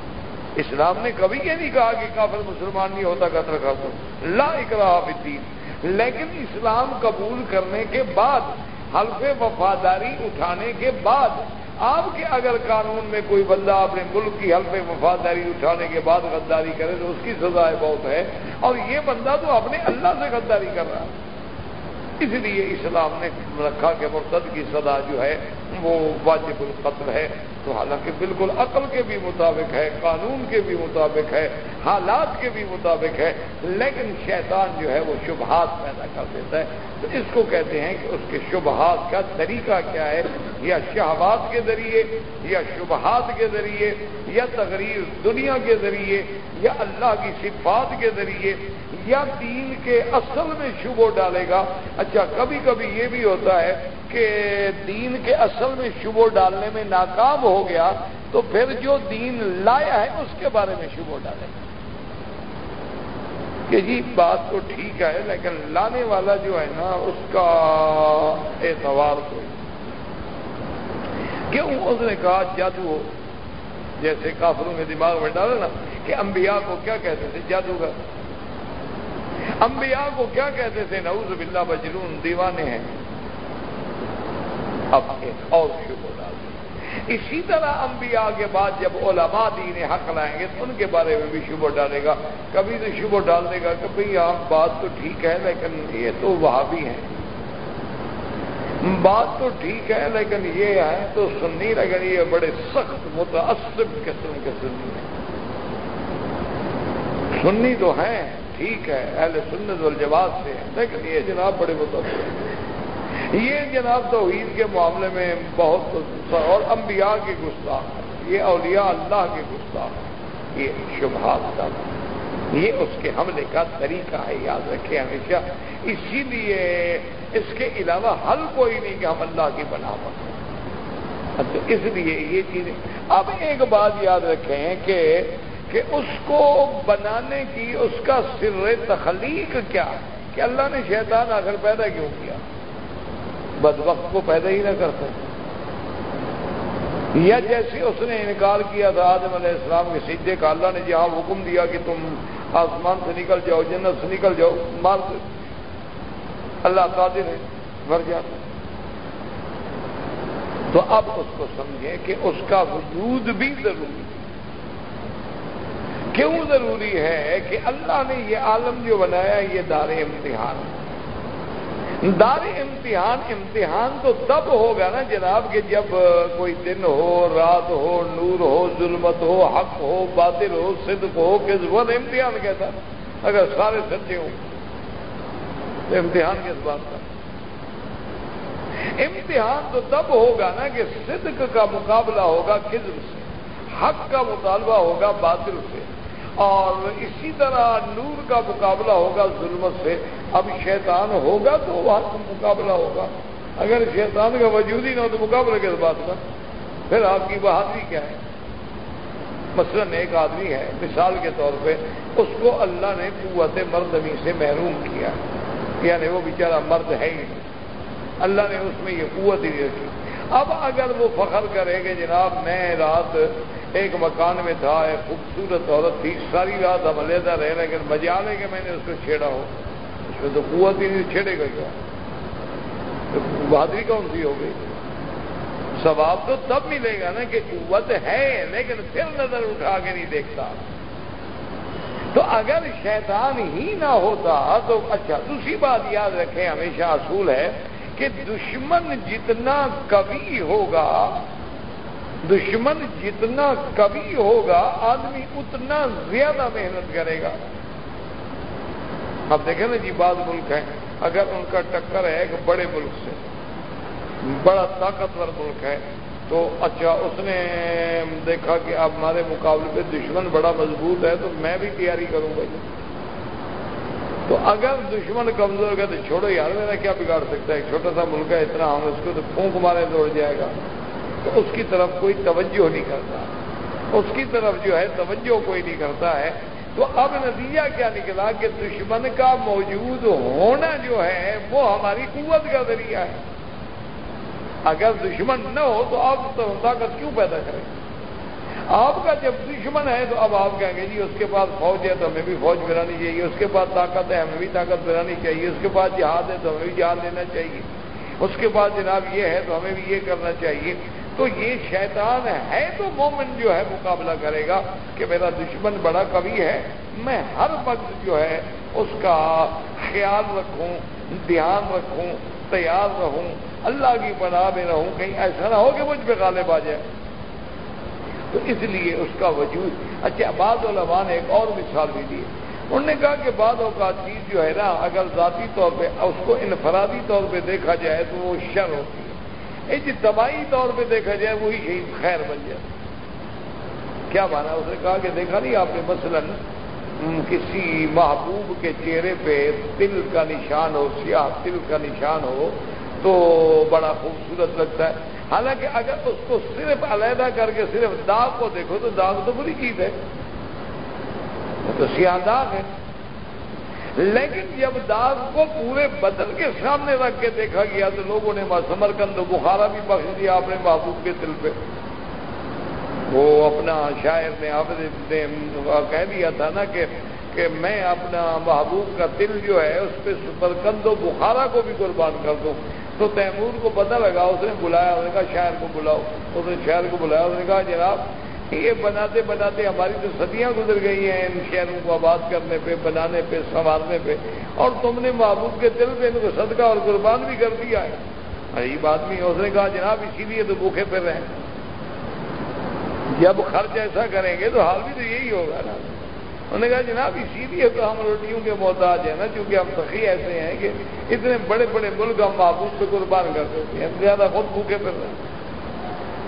اسلام نے کبھی یہ نہیں کہا کہ کافر مسلمان نہیں ہوتا، قتل کر دو۔ لا اکراہ الدین۔ لیکن اسلام قبول کرنے کے بعد، حلف وفاداری اٹھانے کے بعد، آپ کے اگر قانون میں کوئی بندہ اپنے ملک کی حلف وفاداری اٹھانے کے بعد غداری کرے، تو اس کی سزائے بہت ہے۔ اور یہ بندہ تو اپنے اللہ سے غداری کر رہا ہے۔ اس لیے اسلام نے رکھا کہ مرتد کی سزا جو ہے وہ واجب القتل ہے، تو حالانکہ بالکل عقل کے بھی مطابق ہے، قانون کے بھی مطابق ہے، حالات کے بھی مطابق ہے، لیکن شیطان جو ہے وہ شبہات پیدا کر دیتا ہے۔ تو اس کو کہتے ہیں کہ اس کے شبہات کا طریقہ کیا ہے؟ یا شہبات کے ذریعے، یا شبہات کے ذریعے، یا تقریر دنیا کے ذریعے، یا اللہ کی صفات کے ذریعے، یا دین کے اصل میں شبو ڈالے گا۔ اچھا کبھی کبھی یہ بھی ہوتا ہے کہ دین کے اصل میں شبو ڈالنے میں ناکام ہو گیا، تو پھر جو دین لایا ہے، اس کے بارے میں شبو ڈالے۔ کہ جی بات تو ٹھیک ہے، لیکن لانے والا جو ہے نا، اس کا اعتبار تو کیوں؟ اس نے کہا، جادو جیسے کافروں میں دماغ میں ڈالا نا، کہ انبیاء کو کیا کہتے تھے؟ جادوگر۔ انبیاء کو کیا کہتے تھے؟ نعوذ باللہ بجرون دیوانے ہیں۔ اب ایک اور شبہ ڈال اسی طرح انبیاء کے بعد جب علماء دین حق لائیں گے تو ان کے بارے میں بھی شبہ ڈالے گا۔ کبھی تو شبہ ڈال دے گا کہ بھئی آپ بات تو ٹھیک ہے لیکن یہ تو وہاں بھی ہیں۔ بات تو ٹھیک ہے لیکن یہ ہے تو سننی لیکن یہ بڑے سخت متعصب قسم کے سننی ہیں۔ سننی تو ہیں، ٹھیک ہے، اہل سنت والجواز سے لیکن یہ جناب بڑے متاثر یہ جناب توحید کے معاملے میں بہت اور انبیاء کے گستاخ یہ اولیاء اللہ کے گستاخ یہ شبہات کا یہ اس کے حملے کا طریقہ ہے، یاد رکھے ہمیشہ۔ اسی لیے اس کے علاوہ حل کوئی نہیں کہ ہم اللہ کی بنا پڑے اچھا، اس لیے یہ چیزیں اب ایک بات یاد رکھیں کہ کہ اس کو بنانے کی اس کا سر تخلیق کیا کہ اللہ نے شیطان آخر پیدا کیوں کیا؟ بد وقت کو پیدا ہی نہ کرتا یا جیسے اس نے انکار کیا تھا، آدم علیہ السلام کے سیدھے کا اللہ نے جی جہاں حکم دیا کہ تم آسمان سے نکل جاؤ، جنت سے نکل جاؤ مار دو اللہ قادر ہے، مر جاتا تو اب اس کو سمجھیں کہ اس کا وجود بھی ضروری ہے۔ کیوں ضروری ہے کہ اللہ نے یہ عالم جو بنایا یہ دار امتحان دار امتحان امتحان تو تب ہوگا نا جناب کہ جب کوئی دن ہو، رات ہو، نور ہو، ظلمت ہو، حق ہو، باطل ہو، صدق ہو کس وقت امتحان کہتا اگر سارے سچے ہوں۔ تو امتحان کس بات کا؟ امتحان تو تب ہوگا نا کہ صدق کا مقابلہ ہوگا کذب سے، حق کا مطالبہ ہوگا باطل سے۔ اور اسی طرح نور کا مقابلہ ہوگا ظلمت سے۔ اب شیطان ہوگا تو وہاں مقابلہ ہوگا۔ اگر شیطان کا وجود ہی نہ ہو تو مقابلہ کس بات کا؟ پھر آپ کی بہادری کیا ہے؟ مثلا ایک آدمی ہے، مثال کے طور پہ، اس کو اللہ نے قوت مردمی سے محروم کیا۔ یعنی وہ بیچارہ مرد ہے ہی نہیں۔ اللہ نے اس میں یہ قوت ہی رکھی۔ اب اگر وہ فخر کرے کہ جناب میں رات ایک مکان میں تھا، ایک خوبصورت عورت تھی، ساری رات ہم علیحدہ رہے، لیکن بجا لے کہ میں نے اس کو چھیڑا ہو۔ اس میں تو قوت ہی نہیں، چھیڑے گا کیا؟ تو بہادری کون سی ہو گئی؟ ثواب تو تب ملے گا نا کہ قوت ہے، لیکن پھر نظر اٹھا کے نہیں دیکھتا۔ تو اگر شیطان ہی نہ ہوتا تو اچھا دوسری بات یاد رکھیں، ہمیشہ اصول ہے کہ دشمن جتنا کبھی ہوگا دشمن جتنا کبھی ہوگا، آدمی اتنا زیادہ محنت کرے گا۔ اب دیکھیں نا جی بعض ملک ہیں، اگر ان کا ٹکر ہے ایک بڑے ملک سے، بڑا طاقتور ملک ہے، تو اچھا اس نے دیکھا کہ اب ہمارے مقابلے پہ دشمن بڑا مضبوط ہے، تو میں بھی تیاری کروں گا۔ تو اگر دشمن کمزور ہے تو چھوڑو یار، میرا کیا بگاڑ سکتا ہے؟ ایک چھوٹا سا ملک ہے، اتنا ہم اس کو تو پھونک مارے دوڑ جائے گا۔ تو اس کی طرف کوئی توجہ نہیں کرتا۔ اس کی طرف جو ہے توجہ کوئی نہیں کرتا ہے۔ تو اب نتیجہ کیا نکلا کہ دشمن کا موجود ہونا جو ہے وہ ہماری قوت کا ذریعہ ہے۔ اگر دشمن نہ ہو تو آپ طاقت کیوں پیدا کریں؟ آپ کا جب دشمن ہے تو اب آپ کہیں گے جی اس کے پاس فوج ہے تو ہمیں بھی فوج بنانی چاہیے، اس کے پاس طاقت ہے ہمیں بھی طاقت بنانی چاہیے، اس کے پاس جہاد ہے تو ہمیں بھی جہاد لینا چاہیے۔ اس کے بعد جناب یہ ہے تو ہمیں بھی یہ کرنا چاہیے۔ تو یہ شیطان ہے تو مومن جو ہے مقابلہ کرے گا کہ میرا دشمن بڑا کبھی ہے، میں ہر وقت جو ہے اس کا خیال رکھوں، دھیان رکھوں، تیار رہوں، اللہ کی پناہ میں رہوں، کہیں ایسا نہ ہو کہ مجھ پہ غالب آ جائے۔ تو اس لیے اس کا وجود اچھا بعض علماء نے ایک اور مثال بھی دی۔ انہوں نے کہا کہ بعض اوقات چیز جو ہے نا، اگر ذاتی طور پہ اس کو انفرادی طور پہ دیکھا جائے تو وہ شر ہوتی ہے اجتماعی طور پہ دیکھا جائے وہی شہید خیر بن جائے۔ کیا مانا اس نے کہا کہ دیکھا نہیں آپ نے مثلا کسی محبوب کے چہرے پہ تل کا نشان ہو، سیاہ تل کا نشان ہو تو بڑا خوبصورت لگتا ہے۔ حالانکہ اگر اس کو صرف علیحدہ کر کے صرف داغ کو دیکھو تو داغ تو بری چیز ہے۔ تو سیاہ داغ ہے۔ لیکن جب داغ کو پورے بدن کے سامنے رکھ کے دیکھا گیا تو لوگوں نے سمرکند بخارا بھی بخش دیا اپنے محبوب کے دل پہ۔ وہ اپنا شاعر نے آپ نے کہہ دیا تھا نا کہ کہ میں اپنا محبوب کا دل جو ہے اس پہ سمرکند و بخارا کو بھی قربان کر دوں۔ تو تیمور کو پتہ لگا، اس نے بلایا، اس نے کہا شاعر کو بلاؤ۔ اس نے شاعر کو بلایا، اس نے کہا جناب یہ بناتے بناتے ہماری تو صدیاں گزر گئی ہیں ان شہروں کو آباد کرنے پہ، بنانے پہ، سنوارنے پہ، اور تم نے محبوب کے دل پہ ان کو صدقہ اور قربان بھی کر دیا ہے۔ عجیب آدمی اس نے کہا، جناب، اسی لیے تو بھوکے پھر رہے ہیں۔ جب خرچ ایسا کریں گے تو حال بھی تو یہی ہوگا نا۔ انہوں نے کہا، جناب، اسی لیے تو ہم روٹیوں کے محتاج ہیں نا، چونکہ ہم سخی ایسے ہیں کہ اتنے بڑے بڑے ملک ہم محبوب پہ قربان کر سکتے ہیں، زیادہ خود بھوکے پھر رہے ہیں۔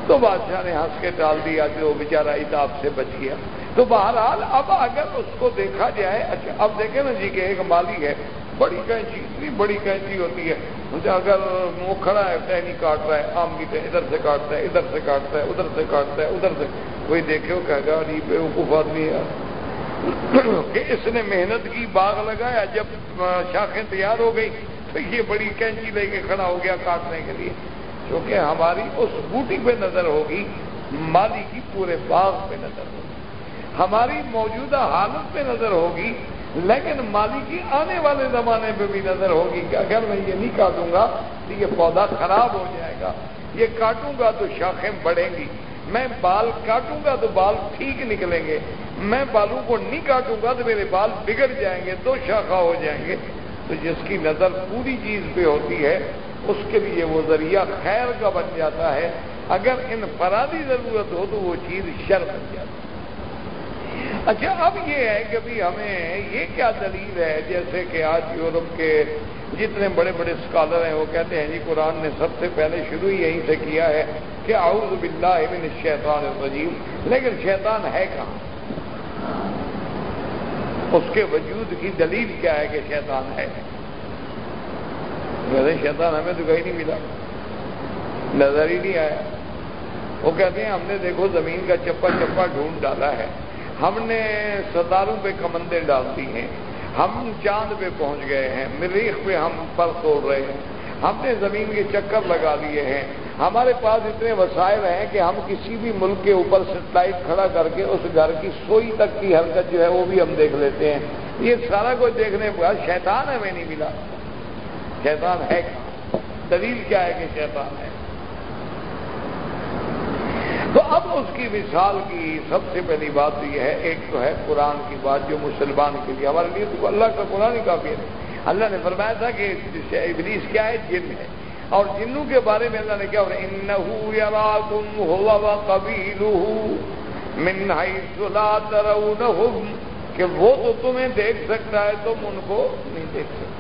تو بادشاہ نے ہنس کے ٹال دیا کہ وہ بیچارہ اتاب سے بچ گیا۔ تو بہرحال اب اگر اس کو دیکھا جائے اچھا اب دیکھیں نا جی کہ ایک مالی ہے، بڑی کینچی، اتنی بڑی کینچی ہوتی ہے۔ مجھے اگر وہ کھڑا ہے، ٹہنی کاٹ رہا ہے، آم کی ادھر سے کاٹتا ہے، ادھر سے کاٹتا ہے، ادھر سے کاٹتا ہے، ادھر سے۔ کوئی دیکھے وہ کہے گا نہیں بے وقوف آدمی ہے۔ کہ اس نے محنت کی، باغ لگایا، جب شاخیں تیار ہو گئی تو یہ بڑی کینچی لے کے کھڑا ہو گیا کاٹنے کے لیے۔ کیونکہ ہماری اس بوٹی پہ نظر ہوگی، مالی کی پورے باغ پہ نظر ہوگی۔ ہماری موجودہ حالت پہ نظر ہوگی، لیکن مالی کی آنے والے زمانے پہ بھی نظر ہوگی کہ اگر میں یہ نہیں کاٹوں گا تو یہ پودا خراب ہو جائے گا۔ یہ کاٹوں گا تو شاخیں بڑھیں گی۔ میں بال کاٹوں گا تو بال ٹھیک نکلیں گے۔ میں بالوں کو نہیں کاٹوں گا تو میرے بال بگڑ جائیں گے، دو شاخا ہو جائیں گے۔ تو جس کی نظر پوری چیز پہ ہوتی ہے اس کے لیے وہ ذریعہ خیر کا بن جاتا ہے۔ اگر انفرادی ضرورت ہو تو وہ چیز شر بن جاتی ہے۔ اچھا اب یہ ہے کہ بھی ہمیں یہ کیا دلیل ہے؟ جیسے کہ آج یورپ کے جتنے بڑے بڑے اسکالر ہیں، وہ کہتے ہیں جی قرآن نے سب سے پہلے شروع ہی یہیں سے کیا ہے کہ اعوذ باللہ من الشیطان الرجیم۔ لیکن شیطان ہے کہاں؟ اس کے وجود کی دلیل کیا ہے کہ شیطان ہے؟ ویسے شیطان ہمیں تو کہیں نہیں ملا۔ نظر ہی نہیں آیا۔ وہ کہتے ہیں، ہم نے دیکھو زمین کا چپا چپا ڈھونڈ ڈالا ہے۔ ہم نے ستاروں پہ کمندیں ڈالتی ہیں۔ ہم چاند پہ پہنچ گئے ہیں۔ مریخ پہ ہم پر توڑ رہے ہیں۔ ہم نے زمین کے چکر لگا لیے ہیں۔ ہمارے پاس اتنے وسائل ہیں کہ ہم کسی بھی ملک کے اوپر سیٹلائٹ کھڑا کر کے اس گھر کی سوئی تک کی حرکت جو ہے وہ بھی ہم دیکھ لیتے ہیں۔ یہ سارا کچھ دیکھنے کے بعد شیطان ہمیں نہیں ملا۔ شیطان ہے۔ دلیل کیا ہے کہ شیطان ہے؟ تو اب اس کی مثال کی سب سے پہلی بات یہ ہے، ایک تو ہے قرآن کی بات جو مسلمان کے لیے، ہمارے لیے تو اللہ کا قرآن ہی کافی ہے۔ اللہ نے فرمایا تھا کہ ابلیس کیا ہے؟ جن ہے۔ اور جنوں کے بارے میں اللہ نے کیا؟ کہ وہ تو تمہیں دیکھ سکتا ہے، تم ان کو نہیں دیکھ سکتے۔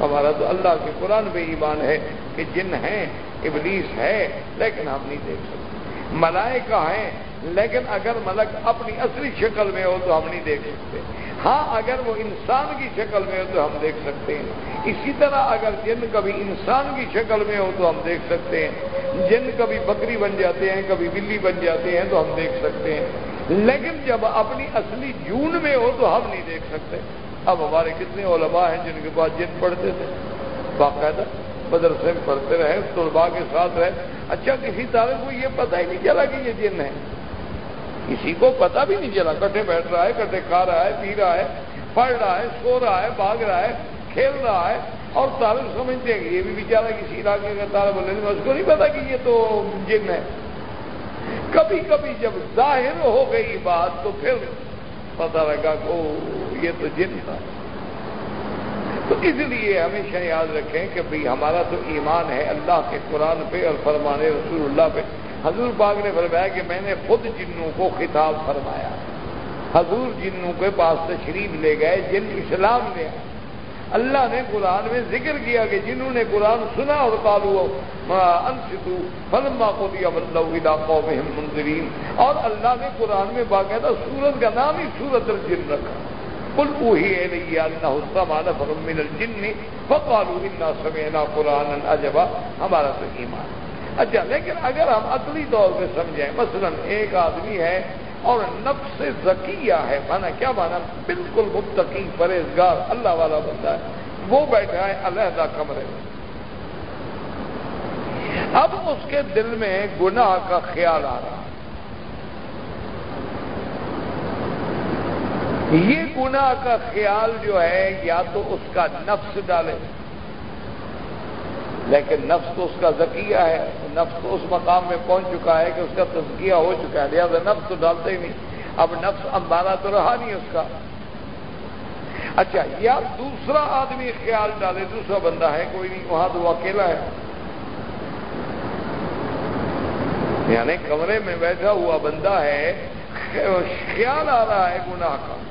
ہمارا تو اللہ کے قرآن پہ ایمان ہے کہ جن ہیں، ابلیس ہے، لیکن ہم نہیں دیکھ سکتے۔ ملائکہ ہیں، لیکن اگر ملک اپنی اصلی شکل میں ہو تو ہم نہیں دیکھ سکتے۔ ہاں اگر وہ انسان کی شکل میں ہو تو ہم دیکھ سکتے ہیں۔ اسی طرح اگر جن کبھی انسان کی شکل میں ہو تو ہم دیکھ سکتے ہیں۔ جن کبھی بکری بن جاتے ہیں، کبھی بلی بن جاتے ہیں تو ہم دیکھ سکتے ہیں۔ لیکن جب اپنی اصلی جون میں ہو تو ہم نہیں دیکھ سکتے۔ اب ہمارے کتنے علماء ہیں جن کے پاس جن پڑھتے تھے؟ باقاعدہ مدرسے میں پڑھتے رہے، طلباء کے ساتھ رہے۔ اچھا کسی طالب کو یہ پتہ ہی نہیں چلا کہ یہ جن ہے کسی کو پتا بھی نہیں چلا۔ کٹھے بیٹھ رہا ہے، کٹھے کھا رہا ہے، پی رہا ہے، پڑھ رہا ہے، سو رہا ہے، بھاگ رہا ہے، کھیل رہا ہے اور طالب سمجھتے ہیں کہ یہ بھی بیچارہ کسی علاقے کا طالب لیکن اس کو نہیں پتا کہ یہ تو جن ہے کبھی کبھی جب ظاہر ہو گئی بات تو پھر پتا لگا کہ یہ تو جن تھا۔ تو اس لیے ہمیشہ یاد رکھیں کہ بھئی ہمارا تو ایمان ہے اللہ کے قرآن پہ اور فرمانے رسول اللہ پہ۔ حضور پاک نے فرمایا کہ میں نے خود جنوں کو خطاب فرمایا۔ حضور جنوں کے پاس تشریف لے گئے، جن اسلام لے آئے اللہ نے قرآن میں ذکر کیا کہ جنہوں نے قرآن سنا اور کالو انستو فلما کو دیا مطلب علاقوں میں منظرین اور اللہ نے قرآن میں باقاعدہ سورت کا نام ہی سورت الجن رکھا۔ کل وہی ہے نہیں اللہ حسمان فرمن الجن فقالو انا سمینا قرآن اجبا ہمارا تو ایمان اچھا لیکن اگر ہم عقلی طور پہ سمجھیں، مثلا ایک آدمی ہے اور نفس ذکیہ ہے، مانا کیا مانا؟ بالکل متقی پرہیزگار، اللہ والا بندہ ہے۔ وہ بیٹھا ہے، علیحدہ کمرے میں۔ اب اس کے دل میں گناہ کا خیال آ رہا۔ یہ گناہ کا خیال جو ہے، یا تو اس کا نفس ڈالے۔ لیکن نفس تو اس کا ذکیہ ہے، نفس تو اس مقام میں پہنچ چکا ہے کہ اس کا تزکیہ ہو چکا ہے، لہٰذا نفس تو ڈالتے ہی نہیں۔ اب نفس امبارہ تو رہا نہیں اس کا۔ اچھا یا دوسرا آدمی خیال ڈالے، دوسرا بندہ ہے، کوئی نہیں، وہاں تو وہ اکیلا ہے۔ یعنی کمرے میں بیٹھا ہوا بندہ ہے، خیال آ رہا ہے گناہ کا۔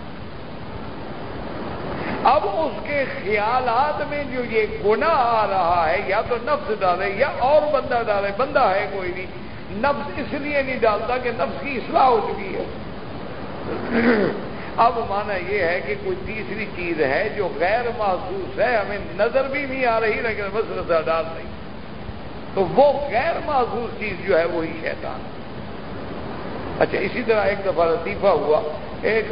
اب اس کے خیالات میں جو یہ گناہ آ رہا ہے، یا تو نفس ڈالے یا اور بندہ ڈالے، بندہ ہے کوئی نہیں۔ نفس اس لیے نہیں ڈالتا کہ نفس کی اصلاح ہو چکی ہے۔ اب مانا یہ ہے کہ کوئی تیسری چیز ہے جو غیر محسوس ہے، ہمیں نظر بھی نہیں آ رہی، لیکن بس نظر ڈال رہی۔ تو وہ غیر محسوس چیز جو ہے، وہی شیطان۔ اچھا اسی طرح ایک دفعہ لطیفہ ہوا۔ ایک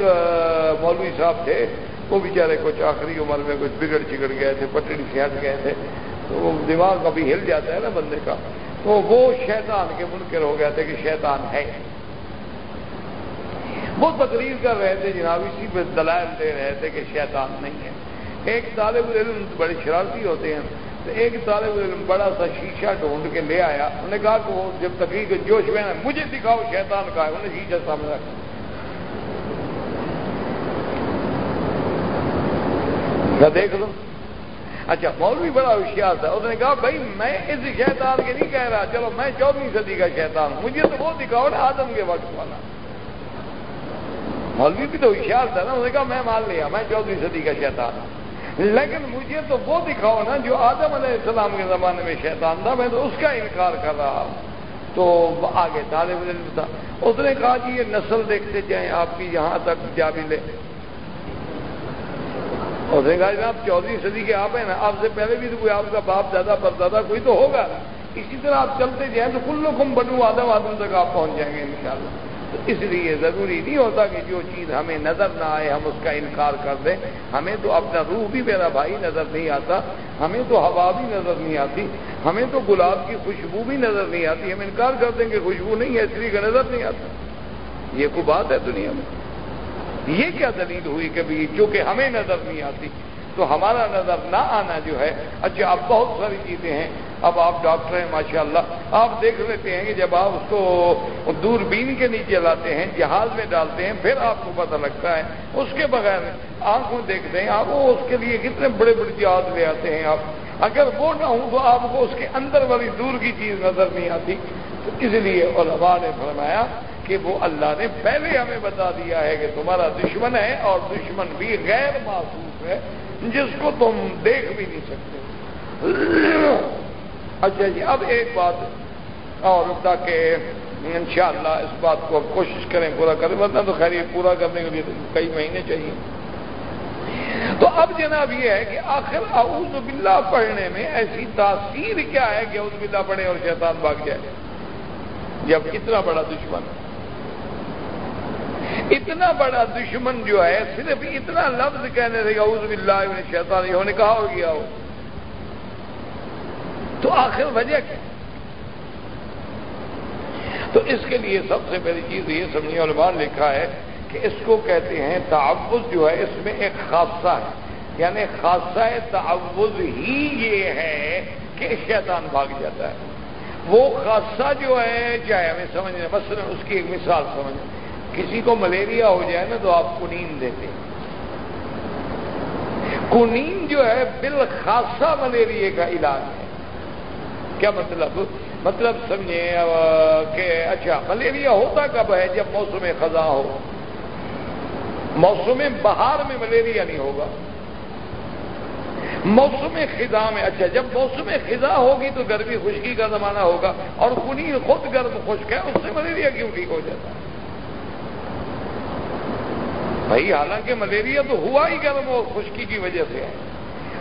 مولوی صاحب تھے۔ وہ بیچارے کچھ آخری عمر میں کچھ بگڑ چگڑ گئے تھے، پٹڑی سے ہٹ گئے تھے۔ تو وہ دماغ کبھی ہل جاتا ہے نا بندے کا۔ تو وہ شیطان کے منکر ہو گئے تھے کہ شیطان ہے۔ وہ تقریر کر رہے تھے جناب، اسی پہ دلائل دے رہے تھے کہ شیطان نہیں ہے۔ ایک طالب علم بڑے شرارتی ہوتے ہیں۔ تو ایک طالب علم بڑا سا شیشہ ڈھونڈ کے لے آیا۔ انہوں نے کہا کہ وہ جب تقریر کے جوش میں مجھے دکھاؤ شیطان کا ہے۔ انہوں نے شیشہ سامنے رکھا۔ دیکھ لو۔ اچھا مولوی بڑا ہوشیار تھا۔ اس نے کہا، بھائی، میں اس شیطان کے نہیں کہہ رہا۔ چلو، میں چودہویں صدی کا شیطان ہوں۔ مجھے تو وہ دکھاؤ نا آدم کے وقت والا۔ مولوی بھی تو ہوشیار تھا نا۔ اس نے کہا، میں مان لیا، میں چودہویں صدی کا شیطان ہوں۔ لیکن مجھے تو وہ دکھاؤ نا جو آدم علیہ السلام کے زمانے میں شیطان تھا۔ میں تو اس کا انکار کر رہا ہوں۔ تو آگے طالب علم تھا۔ اس نے کہا جی یہ نسل دیکھتے جائیں، آپ کی یہاں تک جا بھی لے۔ اور نے کہا جناب چودہویں صدی کے آپ ہیں نا، آپ سے پہلے بھی تو کوئی آپ کا باپ، دادا پر دادا کوئی تو ہوگا۔ اسی طرح آپ چلتے جائیں تو کل لوگ بنو آدم آدم تک آپ پہنچ جائیں گے انشاءاللہ۔ تو اس لیے ضروری نہیں ہوتا کہ جو چیز ہمیں نظر نہ آئے، ہم اس کا انکار کر دیں۔ ہمیں تو اپنا روح بھی میرا بھائی نظر نہیں آتا، ہمیں تو ہوا بھی نظر نہیں آتی، ہمیں تو گلاب کی خوشبو بھی نظر نہیں آتی۔ ہم انکار کر دیں کہ خوشبو نہیں ہے، اس لیے کا نظر نہیں آتا۔ یہ کوئی بات ہے دنیا میں؟ یہ کیا دلیل ہوئی کہ چونکہ ہمیں نظر نہیں آتی، تو ہمارا نظر نہ آنا جو ہے اچھا اب بہت ساری چیزیں ہیں۔ اب آپ ڈاکٹر ہیں، ماشاءاللہ۔ آپ دیکھ لیتے ہیں کہ جب آپ اس کو دوربین کے نیچے لاتے ہیں، جہاز میں ڈالتے ہیں، پھر آپ کو پتہ لگتا ہے۔ اس کے بغیر آنکھوں دیکھتے ہیں آپ، وہ اس کے لیے کتنے بڑے بڑے جہاز لے آتے ہیں آپ۔ اگر وہ نہ ہوں تو آپ کو اس کے اندر والی دور کی چیز نظر نہیں آتی۔ تو اس لیے علماء نے فرمایا کہ وہ اللہ نے پہلے ہمیں بتا دیا ہے کہ تمہارا دشمن ہے اور دشمن بھی غیر محسوس ہے، جس کو تم دیکھ بھی نہیں سکتے۔ اچھا جی اب ایک بات اور تاکہ انشاءاللہ اس بات کو کوشش کریں پورا کریں، ورنہ تو خیر یہ پورا کرنے کے لیے کئی مہینے چاہیے۔ تو اب جناب یہ ہے کہ آخر اعوذ باللہ پڑھنے میں ایسی تاثیر کیا ہے کہ اعوذ باللہ پڑھے اور شیطان بھاگ جائے۔ جب اتنا بڑا دشمن ہے۔ اتنا بڑا دشمن جو ہے، صرف اتنا لفظ کہنے سے اعوذ باللہ من الشیطان، یہ نے کہا ہو گیا ہو؟ تو آخر وجہ کیا؟ تو اس کے لیے سب سے پہلی چیز یہ سمجھے علماء نے لکھا ہے کہ اس کو کہتے ہیں تعوض جو ہے، اس میں ایک خاصہ ہے۔ یعنی خاصہ تعوض ہی یہ ہے کہ شیطان بھاگ جاتا ہے۔ وہ خاصہ جو ہے، چاہے ہمیں سمجھنے، مثلا اس کی ایک مثال سمجھیں۔ کسی کو ملیریا ہو جائے نا تو آپ کنین دیتے ہیں۔ کنین جو ہے بالخاصہ ملیریا کا علاج ہے۔ کیا مطلب؟ مطلب سمجھے کہ اچھا ملیریا ہوتا کب ہے؟ جب موسم خزاں ہو۔ موسم بہار میں ملیریا نہیں ہوگا۔ موسم خزاں میں اچھا جب موسم خزاں ہوگی تو گرمی خشکی کا زمانہ ہوگا اور کنین خود گرم خشک ہے، اس سے ملیریا کیوں ٹھیک ہو جاتا؟ ہے بھائی، حالانکہ ملیریا تو ہوا ہی گرم اور خشکی کی وجہ سے ہے۔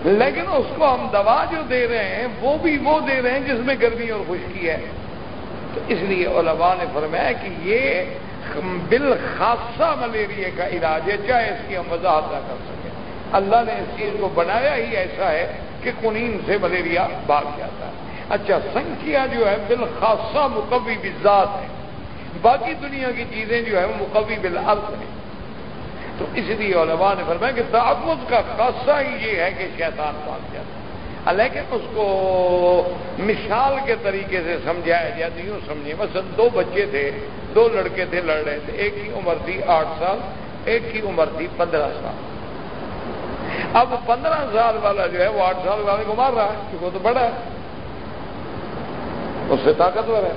لیکن اس کو ہم دوا جو دے رہے ہیں، وہ بھی وہ دے رہے ہیں جس میں گرمی اور خشکی ہے۔ تو اس لیے علماء نے فرمایا کہ یہ بالخاصہ ملیریا کا علاج ہے، چاہے اس کی ہم وضاحت نہ کر سکیں۔ اللہ نے اس چیز کو بنایا ہی ایسا ہے کہ کنین سے ملیریا بھاگ جاتا ہے۔ اچھا سنکھیا جو ہے بالخاصہ مقوی بذات ہے۔ باقی دنیا کی چیزیں جو ہے وہ مقوی بالعرض ہیں۔ تو اس لیے علماء نے فرمایا کہ تعبد کا خاصہ ہی یہ ہے کہ شیطان بھاگ جاتا ہے۔ لیکن اس کو مثال کے طریقے سے سمجھایا جائے تو یوں سمجھے۔ مثلا دو بچے تھے، دو لڑکے تھے لڑ رہے تھے۔ ایک کی عمر تھی آٹھ سال، ایک کی عمر تھی پندرہ سال۔ اب پندرہ سال والا جو ہے، وہ آٹھ سال والے کو مار رہا ہے، کیونکہ وہ تو بڑا ہے۔ اس سے طاقتور ہے۔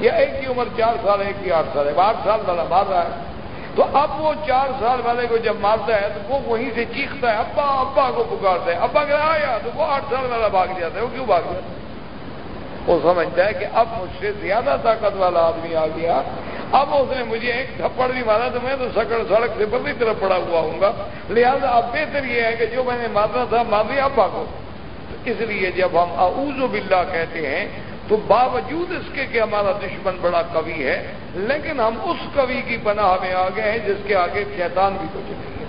یا ایک کی عمر چار سال، ایک کی آٹھ سال ہے آٹھ سال والا مار رہا ہے۔ تو اب وہ چار سال والے کو جب مارتا ہے تو وہ وہیں سے چیختا ہے، ابا ابا کو پکارتا ہے۔ ابا کہ آیا۔ تو وہ آٹھ سال والا بھاگ جاتا ہے۔ وہ کیوں بھاگ جاتا ہے وہ سمجھتا ہے کہ اب مجھ سے زیادہ طاقت والا آدمی آ گیا۔ اب اس نے مجھے ایک تھپڑ بھی مارا تو میں تو سکڑ سڑک سے بدلی طرف پڑا ہوا ہوں گا۔ لہٰذا اب بہتر یہ ہے کہ جو میں نے مارنا تھا، مار دیا اب بھاگو اس لیے جب ہم اعوذ باللہ کہتے ہیں تو باوجود اس کے کہ ہمارا دشمن بڑا قوی ہے، لیکن ہم اس قوی کی پناہ میں آ گئے ہیں جس کے آگے شیطان بھی کچھ نہیں ہے،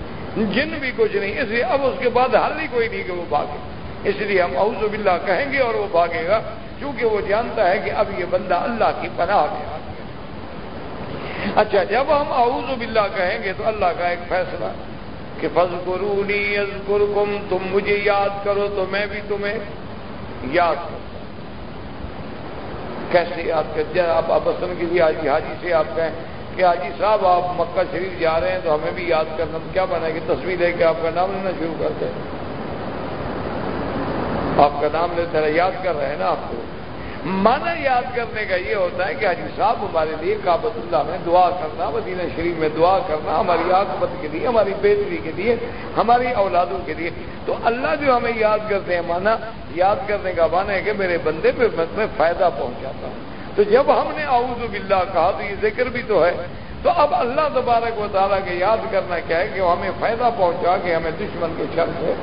جن بھی کچھ نہیں، اس لیے اب اس کے بعد حل ہی کوئی نہیں کہ وہ بھاگے۔ اس لیے ہم اعوذ باللہ کہیں گے اور وہ بھاگے گا کیونکہ وہ جانتا ہے کہ اب یہ بندہ اللہ کی پناہ میں آ گیا۔ اچھا جب ہم اعوذ باللہ کہیں گے تو اللہ کا ایک فیصلہ کہ فض کرو تم مجھے یاد کرو تو میں بھی تمہیں یاد کروں۔ کیسے یاد کرتے ہیں آپ آپسن کی بھی حاجی حاجی سے آپ کہیں کہ حاجی صاحب، آپ مکہ شریف جا رہے ہیں تو ہمیں بھی یاد کرنا۔ کیا بنا کہ تصویر لے کے آپ کا نام لینا شروع کرتے ہیں آپ کا نام لیتے ہیں یاد کر رہے ہیں نا آپ کو؟ مانا یاد کرنے کا یہ ہوتا ہے کہ حاجی صاحب ہمارے لیے کابت اللہ میں دعا کرنا، مدینہ شریف میں دعا کرنا ہماری آکبت کے لیے، ہماری بہتری کے لیے، ہماری اولادوں کے لیے۔ تو اللہ جو ہمیں یاد کرتے ہیں مانا یاد کرنے کا مانا ہے کہ میرے بندے پہ میں فائدہ پہنچاتا ہوں۔ تو جب ہم نے اعوذ باللہ کہا تو یہ ذکر بھی تو ہے۔ تو اب اللہ تبارک و تعالیٰ کے یاد کرنا کیا ہے کہ وہ ہمیں فائدہ پہنچا کے ہمیں دشمن کے شر سے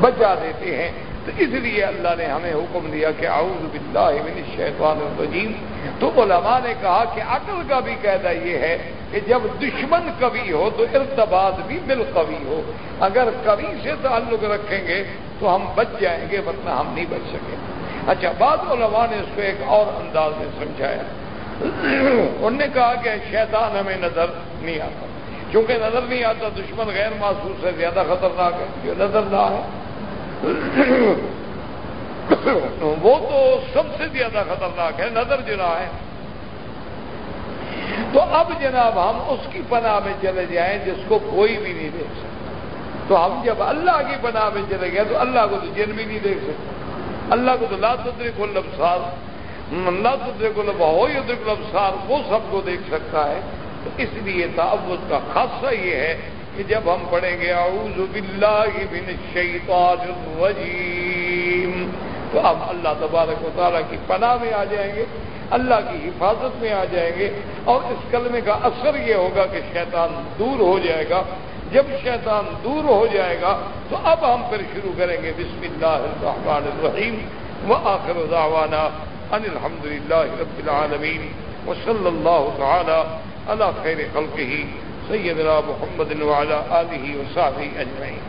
بچا دیتے ہیں۔ تو اس لیے اللہ نے ہمیں حکم دیا کہ اعوذ باللہ من الشیطان الرجیم۔ تو علماء نے کہا کہ عقل کا بھی قاعدہ یہ ہے کہ جب دشمن کبھی ہو تو ارتباط بھی بالقوی ہو۔ اگر کبھی سے تعلق رکھیں گے تو ہم بچ جائیں گے، ورنہ ہم نہیں بچ سکیں۔ اچھا بعض علماء نے اس کو ایک اور انداز میں سمجھایا۔ انہوں نے کہا کہ شیطان ہمیں نظر نہیں آتا۔ کیونکہ نظر نہیں آتا، دشمن غیر محسوس ہے زیادہ خطرناک ہے، جو نظر نہ ہے وہ تو سب سے زیادہ خطرناک ہے، نظر جنا ہے۔ تو اب جناب ہم اس کی پناہ میں چلے جائیں جس کو کوئی بھی نہیں دیکھ سکتا۔ تو ہم جب اللہ کی پناہ میں چلے گئے تو اللہ کو تو جن بھی نہیں دیکھ سکتا اللہ کو تو لاتری کو لبسار اللہ تدرے کو لبا ہو لبسار وہ سب کو دیکھ سکتا ہے۔ تو اس لیے تعوض کا خاصہ یہ ہے کہ جب ہم پڑھیں گے، اعوذ باللہ من الشیطان الرجیم۔ تو اب اللہ تبارک و تعالیٰ کی پناہ میں آ جائیں گے، اللہ کی حفاظت میں آ جائیں گے۔ اور اس کلمے کا اثر یہ ہوگا کہ شیطان دور ہو جائے گا۔ جب شیطان دور ہو جائے گا، تو اب ہم پھر شروع کریں گے، بسم اللہ الرحمن الرحیم۔ و آخر دعوانا ان الحمد للہ رب العالمین۔ وصلی اللہ تعالی اللہ خیر خلقہ۔ سیدنا محمد وعلى آله وصحبه أجمعين